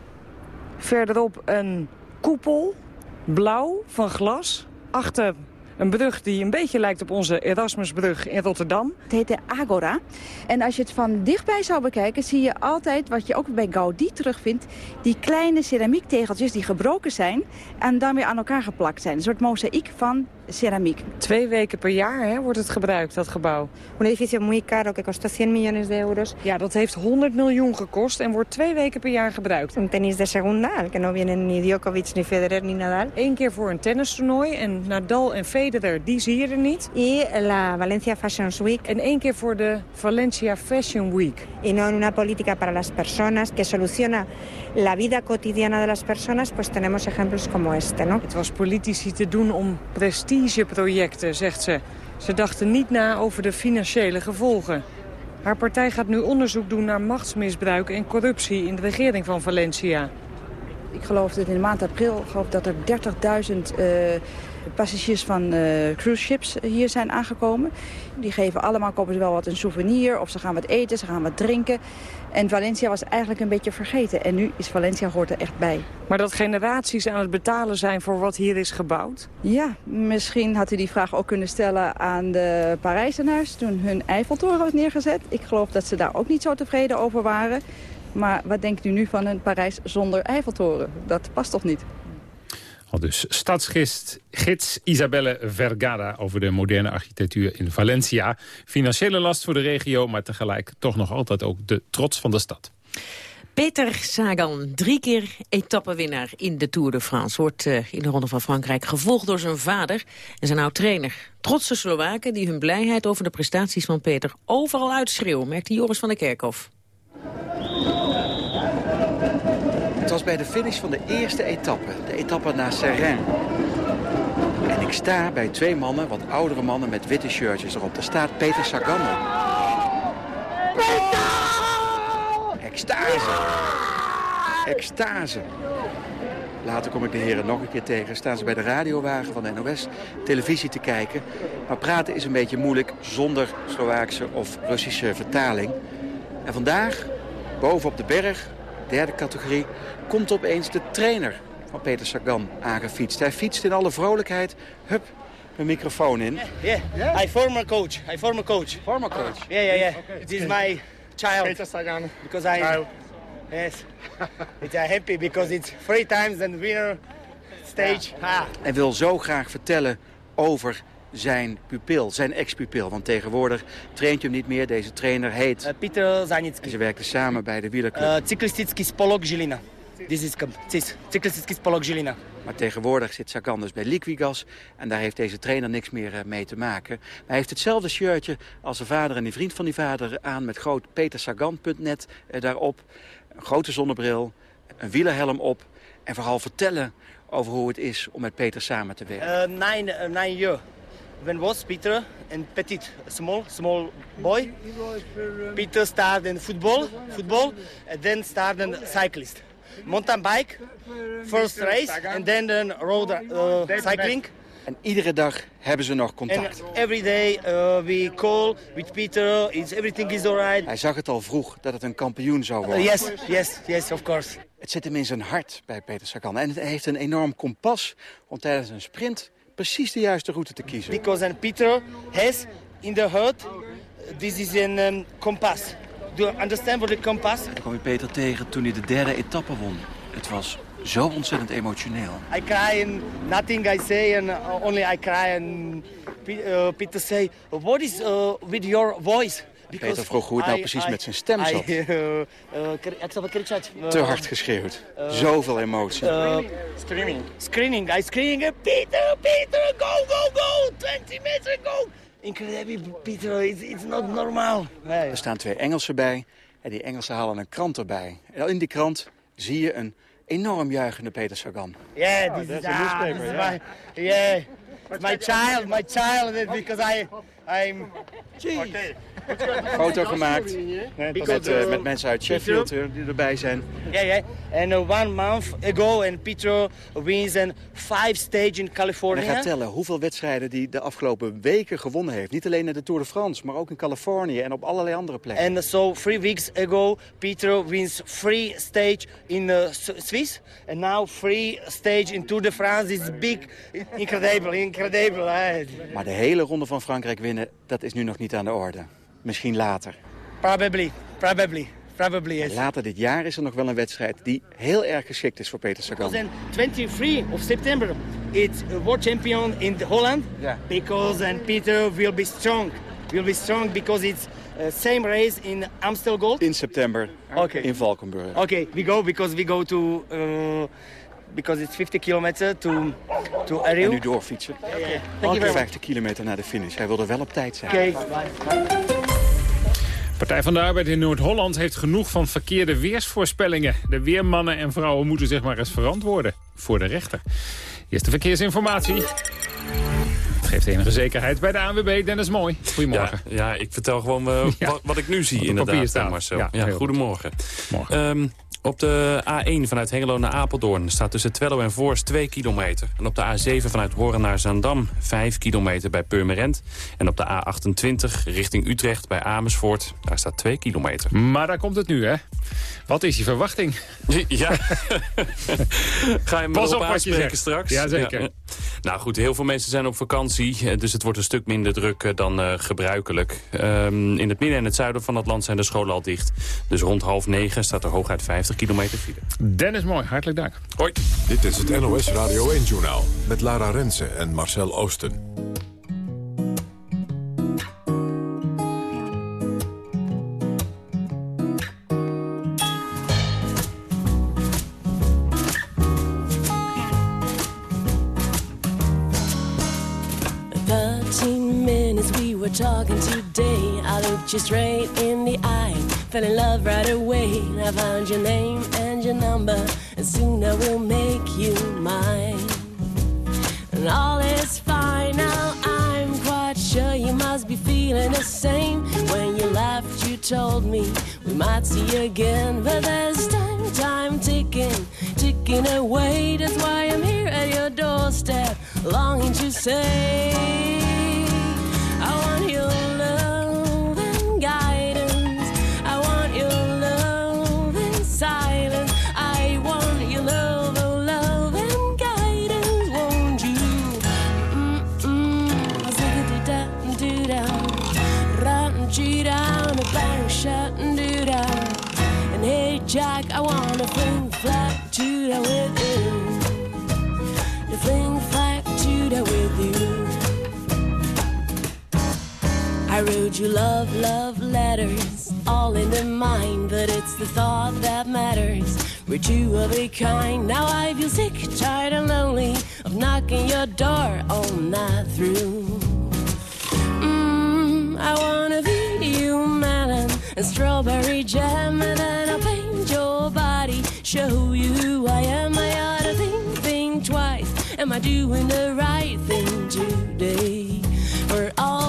Verderop een koepel, blauw, van glas. Achter een brug die een beetje lijkt op onze Erasmusbrug in Rotterdam. Het heet de Agora. En als je het van dichtbij zou bekijken, zie je altijd, wat je ook bij Gaudi terugvindt, die kleine ceramiekttegeltjes die gebroken zijn en dan weer aan elkaar geplakt zijn. Een soort mozaïek van ceramiek. Twee weken per jaar hè, wordt het gebruikt, dat gebouw. Un edificio muy caro que costó 100 millones de euros. Ja, dat heeft 100 miljoen gekost en wordt twee weken per jaar gebruikt. Un tenis de segunda, al que no vienen ni Djokovic, ni Federer, ni Nadal. Eén keer voor een tennistoernooi en Nadal en Federer, die zie je er niet. Y la Valencia Fashion Week. En één keer voor de Valencia Fashion Week. Y no en una política para las personas que soluciona la vida cotidiana de las personas, pues tenemos ejemplos como este, ¿no? Het was politici te doen om prestigeprojecten, zegt ze. Ze dachten niet na over de financiële gevolgen. Haar partij gaat nu onderzoek doen naar machtsmisbruik en corruptie in de regering van Valencia. Ik geloof dat in de maand april geloof dat er 30.000 uh, passagiers van uh, cruise ships hier zijn aangekomen. Die geven allemaal, kopen ze wel wat een souvenir of ze gaan wat eten, ze gaan wat drinken. En Valencia was eigenlijk een beetje vergeten. En nu is Valencia hoort er echt bij. Maar dat generaties aan het betalen zijn voor wat hier is gebouwd? Ja, misschien had u die vraag ook kunnen stellen aan de Parijzenaars... toen hun Eiffeltoren was neergezet. Ik geloof dat ze daar ook niet zo tevreden over waren. Maar wat denkt u nu van een Parijs zonder Eiffeltoren? Dat past toch niet? Al dus stadsgids Isabelle Vergara over de moderne architectuur in Valencia. Financiële last voor de regio, maar tegelijk toch nog altijd ook de trots van de stad. Peter Sagan, drie keer etappenwinnaar in de Tour de France. Wordt uh, in de Ronde van Frankrijk gevolgd door zijn vader en zijn oud-trainer. Trotse Slowaken die hun blijheid over de prestaties van Peter overal uitschreeuwen, merkte Joris van der Kerkhof. Het was bij de finish van de eerste etappe, de etappe naar Serrain. En ik sta bij twee mannen, wat oudere mannen met witte shirtjes erop. Daar staat Peter Sagan op. Extase. Extase. Later kom ik de heren nog een keer tegen. Staan ze bij de radiowagen van de NOS televisie te kijken. Maar praten is een beetje moeilijk zonder Slovaakse of Russische vertaling. En vandaag, boven op de berg, derde categorie, komt opeens de trainer van Peter Sagan aangefietst. Hij fietst in alle vrolijkheid. Hup, een microfoon in. Yeah, yeah. I former coach. I former coach. Former coach? Yeah, yeah, yeah. It is my child. Peter Sagan. Because I... Child. Yes. it's uh, happy because it's three times the winner stage. Ah. Hij wil zo graag vertellen over zijn pupil, zijn ex-pupil. Want tegenwoordig traint je hem niet meer. Deze trainer heet... Uh, Pieter Zanicki. Ze werkten samen bij de wielerclub. Uh, Cyklisticki Spolok Žilina. Dit is Cyklisticki Spolok Žilina. Maar tegenwoordig zit Sagan dus bij Liquigas. En daar heeft deze trainer niks meer uh, mee te maken. Maar hij heeft hetzelfde shirtje als zijn vader en die vriend van die vader aan... met groot petersagan.net daarop. Een grote zonnebril, een wielerhelm op. En vooral vertellen over hoe het is om met Peter samen te werken. Uh, nine, uh, nine year. When was Peter and petit, small, small boy. Peter started in football, football, and then started cyclist. Mountain bike, first race, and then, road uh, cycling. En iedere dag hebben ze nog And contact. every day uh, we call with Peter. It's, everything is alright. Hij zag het al vroeg dat het een kampioen zou worden. Uh, yes, yes, yes, of course. Het zit hem in zijn hart bij Peter Sagan. En hij heeft een enorm kompas om tijdens een sprint precies de juiste route te kiezen. Because and Peter has in the heart, this is an um, compass. Do you understand what the compass? Ik kwam je Peter tegen toen hij de derde etappe won. Het was zo ontzettend emotioneel. I cry and nothing I say and uh, only I cry and uh, Peter say, what is uh, with your voice? Peter vroeg hoe het nou precies met zijn stem zat. Eh, I, uh, eh, Te hard geschreeuwd. Eh, Zoveel emotie. screaming. Screaming. I screaming. Peter, Peter, go, go, go. 20 meter, go. Incredible, Peter. It's, not normaal. Er staan twee Engelsen bij. En die Engelsen halen een krant erbij. En in die krant zie je een enorm juichende Peter Sagan. Ja, dit is een newspaper. Yeah. My, child, my child, because I, I'm... Jeez. Okay. Foto gemaakt met, eh, uh, met mensen uit Sheffield eh, die erbij zijn. Yeah. And uh, one month ago, and Peter wins an five stage in En hij California. gaat tellen hoeveel wedstrijden hij de afgelopen weken gewonnen heeft. Niet alleen in de Tour de France, maar ook in Californië en op allerlei andere plekken. And so three weeks ago, Peter wins free stage in uh, Swiss, and now free stage in Tour de France is big, incredible, incredible. eh. Maar de hele ronde van Frankrijk winnen, dat is nu nog niet aan de orde. Misschien later. Probably, probably, probably yes. Later dit jaar is er nog wel een wedstrijd die heel erg geschikt is voor Peter Sagan. Because then 23 of September, it's a world champion in the Holland. Yeah. Because then Peter will be strong. Will be strong because it's uh, same race in Amstel Gold. In september Okay. in Valkenburg. Okay, we go because we go to uh, because it's 50 kilometer to to En Ariel. nu doorfietsen. Yeah, yeah. Thank you very much. 50 kilometer naar de finish. Hij wilde wel op tijd zijn. Okay. Partij van de Arbeid in Noord-Holland heeft genoeg van verkeerde weersvoorspellingen. De weermannen en vrouwen moeten zich maar eens verantwoorden voor de rechter. Eerste verkeersinformatie. Het geeft enige zekerheid bij de ANWB. Dennis Mooi. Goedemorgen. Ja, ja, ik vertel gewoon eh, Ja. wat, wat ik nu zie inderdaad, papier staat. Marcel. Ja, goedemorgen. Morgen. Ehm, op de A1 vanuit Hengelo naar Apeldoorn staat tussen Twello en Voorst 2 kilometer. En op de A7 vanuit Horen naar Zaandam 5 kilometer bij Purmerend. En op de A28 richting Utrecht bij Amersfoort, daar staat 2 kilometer. Maar daar komt het nu, hè? Wat is je verwachting? Ja. Ga je erop op aanspreken zegt. straks? Jazeker. Ja. Nou goed, heel veel mensen zijn op vakantie. eh, Dus het wordt een stuk minder druk eh, dan eh, gebruikelijk. Ehm, in het midden en het zuiden van het land zijn de scholen al dicht. Dus rond half negen staat er hooguit 50 kilometer file. Dennis Mooi, hartelijk dank. Hoi. Dit is het NOS Radio 1-journaal met Lara Rensen en Marcel Oosten. Straight in the eye, fell in love right away. I found your name and your number, and soon I will make you mine. And all is fine now. I'm quite sure you must be feeling the same. When you left, you told me we might see again, but there's time, time ticking, ticking away. That's why I'm here at your doorstep, longing to say, you love, love letters, all in the mind, but it's the thought that matters. We're two of a kind. Now I feel sick, tired, and lonely of knocking your door all night through. Mm, I wanna feed you melon and strawberry jam, and then I'll paint your body, show you who I am. I ought to think, think twice. Am I doing the right thing today? For all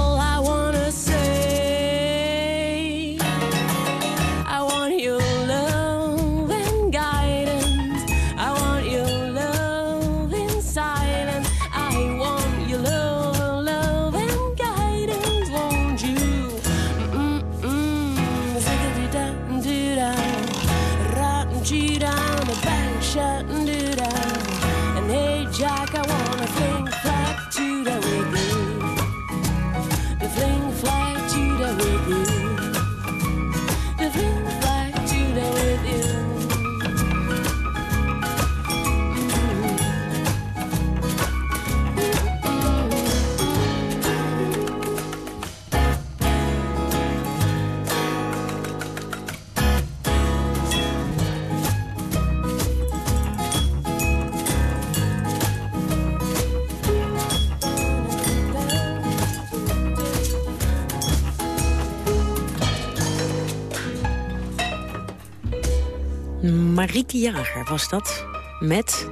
Marieke Jager was dat. Met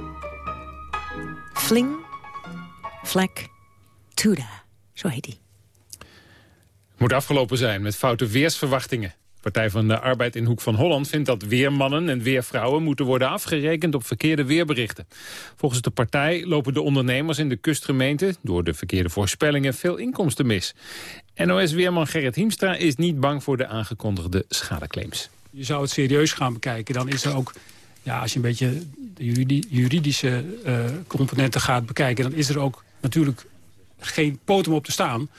Fling Vlek Tuda. Zo heet hij. Moet afgelopen zijn met foute weersverwachtingen. Partij van de Arbeid in Hoek van Holland vindt dat weermannen en weervrouwen moeten worden afgerekend op verkeerde weerberichten. Volgens de partij lopen de ondernemers in de kustgemeente door de verkeerde voorspellingen veel inkomsten mis. NOS-weerman Gerrit Hiemstra is niet bang voor de aangekondigde schadeclaims. Je zou het serieus gaan bekijken, dan is er ook... Ja, als je een beetje de juridi- juridische eh, componenten gaat bekijken... dan is er ook natuurlijk geen potem op te staan.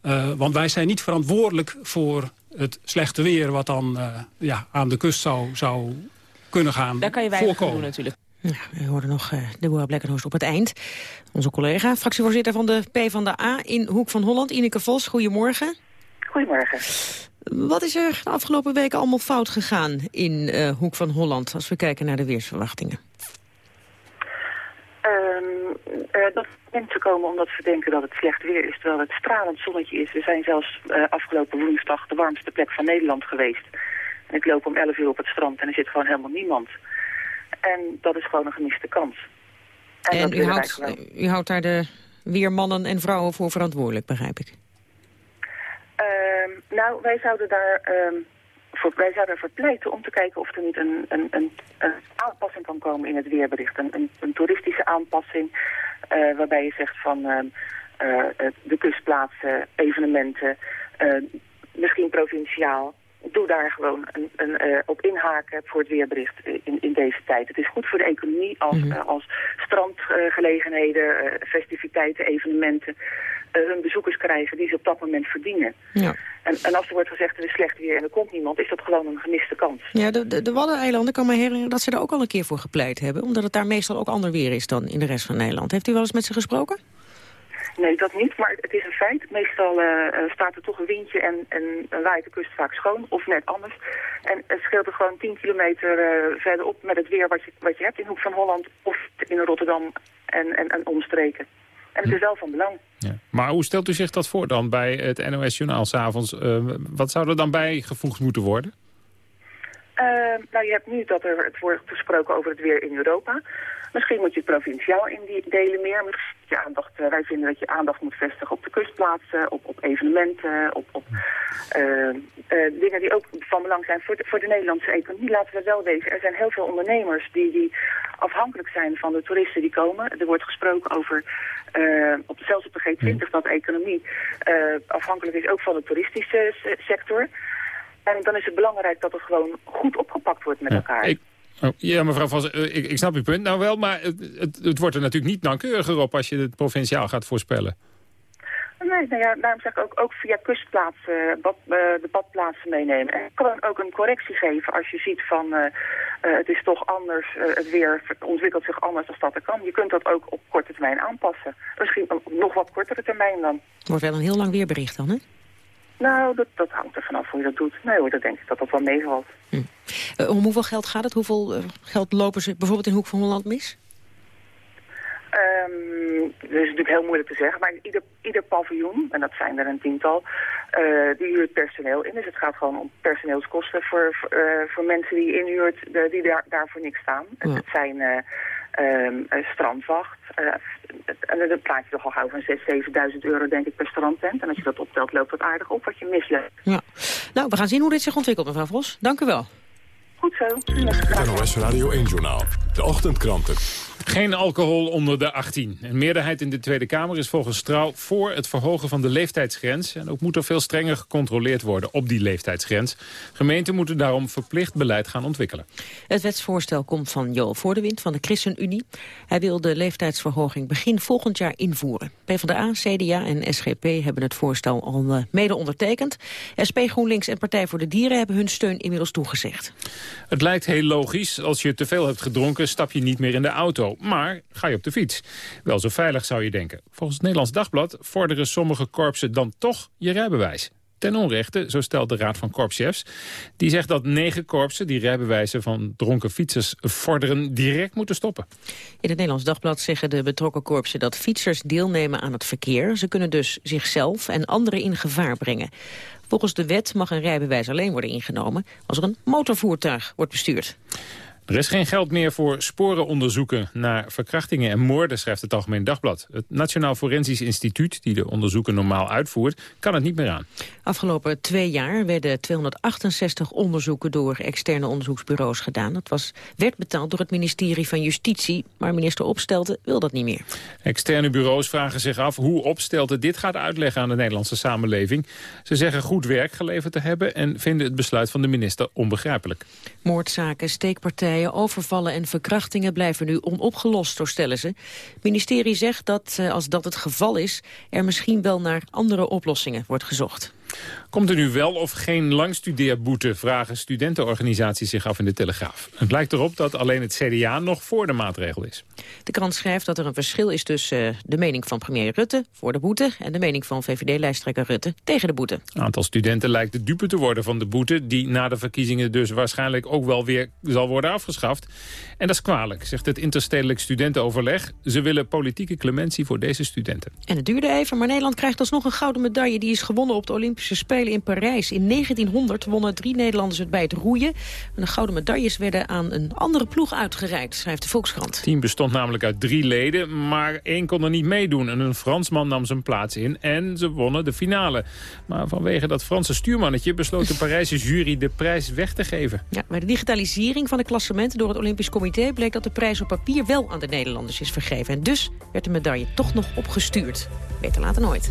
Eh, want wij zijn niet verantwoordelijk voor het slechte weer... wat dan eh, ja, aan de kust zou, zou kunnen gaan Daar kan je weinig voorkomen. doen natuurlijk. Ja, we hoorden nog uh, Deborah Blekkenhorst op het eind. Onze collega, fractievoorzitter van de PvdA in Hoek van Holland, Ineke Vos. Goedemorgen. Goedemorgen. Wat is er de afgelopen weken allemaal fout gegaan in eh, Hoek van Holland... als we kijken naar de weersverwachtingen? Ehm, eh, dat mensen komen omdat ze denken dat het slecht weer is, terwijl het stralend zonnetje is. We zijn zelfs eh, afgelopen woensdag de warmste plek van Nederland geweest. En ik loop om 11 uur op het strand en er zit gewoon helemaal niemand. En dat is gewoon een gemiste kans. En, En u houdt, u houdt daar de weermannen en vrouwen voor verantwoordelijk, begrijp ik. Ehm, nou, wij zouden daar ehm, voor, wij zouden ervoor pleiten om te kijken of er niet een, een, een, een aanpassing kan komen in het weerbericht. Een, een, toeristische aanpassing eh, waarbij je zegt van ehm, eh, eh, de kustplaatsen, evenementen, misschien provinciaal. Doe daar gewoon een, een, eh, op inhaken voor het weerbericht in, in deze tijd. Het is goed voor de economie als, eh, als strandgelegenheden, eh, festiviteiten, evenementen hun bezoekers krijgen die ze op dat moment verdienen. Ja. En, en als er wordt gezegd er is slecht weer en er komt niemand, is dat gewoon een gemiste kans. Ja, de, de, de Waddeneilanden kan me herinneren dat ze er ook al een keer voor gepleit hebben. Omdat het daar meestal ook ander weer is dan in de rest van Nederland. Heeft u wel eens met ze gesproken? Nee, dat niet, maar het is een feit. Meestal eh, eh, staat er toch een windje en, en, en waait de kust vaak schoon, of net anders. En het scheelt er gewoon 10 kilometer eh, verderop met het weer wat je, wat je hebt in Hoek van Holland of in Rotterdam en, en, en omstreken. En het is wel van belang. Maar hoe stelt u zich dat voor dan bij het NOS-journaal s'avonds? Uh, wat zou er dan bijgevoegd moeten worden? Uh, nou, je hebt nu dat er het wordt gesproken over het weer in Europa. Misschien moet je het provinciaal indelen meer. Misschien je aandacht, uh, wij vinden dat je aandacht moet vestigen op de kustplaatsen, op, op evenementen, op, op uh, dingen die ook van belang zijn voor de, voor de Nederlandse economie. Laten we wel wezen, er zijn heel veel ondernemers die, die afhankelijk zijn van de toeristen die komen. Er wordt gesproken over, op, zelfs op de G20, dat de economie afhankelijk is ook van de toeristische sector. En dan is het belangrijk dat het gewoon goed opgepakt wordt met ja, elkaar. Ik, oh, ja, mevrouw Vos, ik, ik, snap uw punt nou wel, maar het, het, het, wordt er natuurlijk niet nauwkeuriger op als je het provinciaal gaat voorspellen. Nee, nou ja, daarom zeg ik ook, ook via kustplaatsen, bad, uh, de badplaatsen meenemen. En gewoon ook een correctie geven als je ziet van uh, uh, het is toch anders, het weer ontwikkelt zich anders dan dat er kan. Je kunt dat ook op korte termijn aanpassen. Misschien op nog wat kortere termijn dan. Wordt wel een heel lang weerbericht dan, hè? Nou, dat, dat hangt er vanaf hoe je dat doet. Nee hoor, dat denk ik dat dat wel meevalt. Hm. Uh, om hoeveel geld gaat het? Hoeveel uh, geld lopen ze bijvoorbeeld in Hoek van Holland mis? Um, dat is natuurlijk heel moeilijk te zeggen, maar ieder, ieder paviljoen, en dat zijn er een tiental, uh, die huurt personeel in. Dus het gaat gewoon om personeelskosten voor, voor, voor mensen die inhuurt, de, die daar, daarvoor niks staan. Ja. Het, zijn um, strandwacht, en dan praat je toch al gauw van 6.000, 7.000 euro denk ik per strandtent. En als je dat optelt, loopt dat aardig op wat je misloopt. Ja. Nou, we gaan zien hoe dit zich ontwikkelt, mevrouw Vos. Dank u wel. Goed zo. Het NOS Radio 1-journaal. De ochtendkranten. Geen alcohol onder de 18. Een meerderheid in de Tweede Kamer is volgens Trouw voor het verhogen van de leeftijdsgrens. En ook moet er veel strenger gecontroleerd worden op die leeftijdsgrens. Gemeenten moeten daarom verplicht beleid gaan ontwikkelen. Het wetsvoorstel komt van Joel Voordewind van de ChristenUnie. Hij wil de leeftijdsverhoging begin volgend jaar invoeren. PvdA, CDA en SGP hebben het voorstel al eh, mede ondertekend. SP, GroenLinks en Partij voor de Dieren hebben hun steun inmiddels toegezegd. Het lijkt heel logisch. Als je te veel hebt gedronken, stap je niet meer in de auto. Maar ga je op de fiets. Wel zo veilig zou je denken. Volgens het Nederlands Dagblad vorderen sommige korpsen dan toch je rijbewijs. Ten onrechte, zo stelt de Raad van Korpschefs. Die zegt dat negen korpsen die rijbewijzen van dronken fietsers vorderen direct moeten stoppen. In het Nederlands Dagblad zeggen de betrokken korpsen dat fietsers deelnemen aan het verkeer. Ze kunnen dus zichzelf en anderen in gevaar brengen. Volgens de wet mag een rijbewijs alleen worden ingenomen als er een motorvoertuig wordt bestuurd. Er is geen geld meer voor sporenonderzoeken naar verkrachtingen en moorden, schrijft het Algemeen Dagblad. Het Nationaal Forensisch Instituut, die de onderzoeken normaal uitvoert, kan het niet meer aan. Afgelopen twee jaar werden 268 onderzoeken door externe onderzoeksbureaus gedaan. Dat was, werd betaald door het ministerie van Justitie, maar minister Opstelten wil dat niet meer. Externe bureaus vragen zich af hoe Opstelten dit gaat uitleggen aan de Nederlandse samenleving. Ze zeggen goed werk geleverd te hebben en vinden het besluit van de minister onbegrijpelijk. Moordzaken, steekpartijen, overvallen en verkrachtingen blijven nu onopgelost, zo stellen ze. Het ministerie zegt dat, eh, als dat het geval is, er misschien wel naar andere oplossingen wordt gezocht. Komt er nu wel of geen langstudeerboete, vragen studentenorganisaties zich af in de Telegraaf. Het lijkt erop dat alleen het CDA nog voor de maatregel is. De krant schrijft dat er een verschil is tussen eh, de mening van premier Rutte voor de boete en de mening van VVD-lijsttrekker Rutte tegen de boete. Een aantal studenten lijkt de dupe te worden van de boete, die na de verkiezingen dus waarschijnlijk ook wel weer zal worden afgeschaft. En dat is kwalijk, zegt het interstedelijk studentenoverleg. Ze willen politieke clementie voor deze studenten. En het duurde even, maar Nederland krijgt alsnog een gouden medaille. Die is gewonnen op de Olympische Spelen in Parijs. In 1900 wonnen drie Nederlanders het bij het roeien. En de gouden medailles werden aan een andere ploeg uitgereikt, schrijft de Volkskrant. Het team bestond namelijk uit drie leden, maar één kon er niet meedoen. En een Fransman nam zijn plaats in en ze wonnen de finale. Maar vanwege dat Franse stuurmannetje besloot de Parijse jury de prijs weg te geven. Ja, bij de digitalisering van de klassementen door het Olympisch Comité... bleek dat de prijs op papier wel aan de Nederlanders is vergeven. En dus werd de medaille toch nog opgestuurd. Beter later nooit.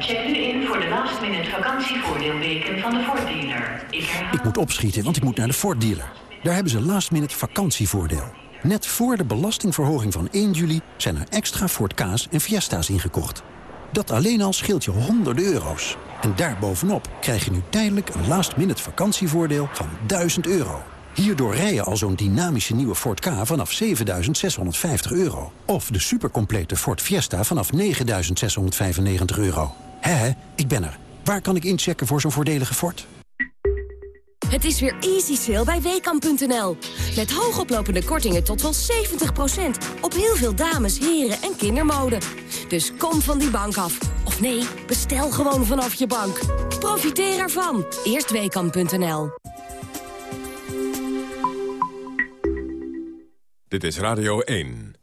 Check nu in voor de last minute vakantievoordeelweken van de Ford dealer. Ik moet opschieten, want ik moet naar de Ford dealer. Daar hebben ze last minute vakantievoordeel. Net voor de belastingverhoging van 1 juli zijn er extra Ford Ka's en Fiesta's ingekocht. Dat alleen al scheelt je honderden euro's. En daarbovenop krijg je nu tijdelijk een last minute vakantievoordeel van 1000 euro. Hierdoor rij je al zo'n dynamische nieuwe Ford K vanaf 7.650 euro. Of de supercomplete Ford Fiesta vanaf 9.695 euro. Hé, ik ben er. Waar kan ik inchecken voor zo'n voordelige Ford? Het is weer easy sale bij WKAM.nl. Met hoogoplopende kortingen tot wel 70%. Op heel veel dames, heren en kindermode. Dus kom van die bank af. Of nee, bestel gewoon vanaf je bank. Profiteer ervan. Eerst WKAM.nl. Dit is Radio 1.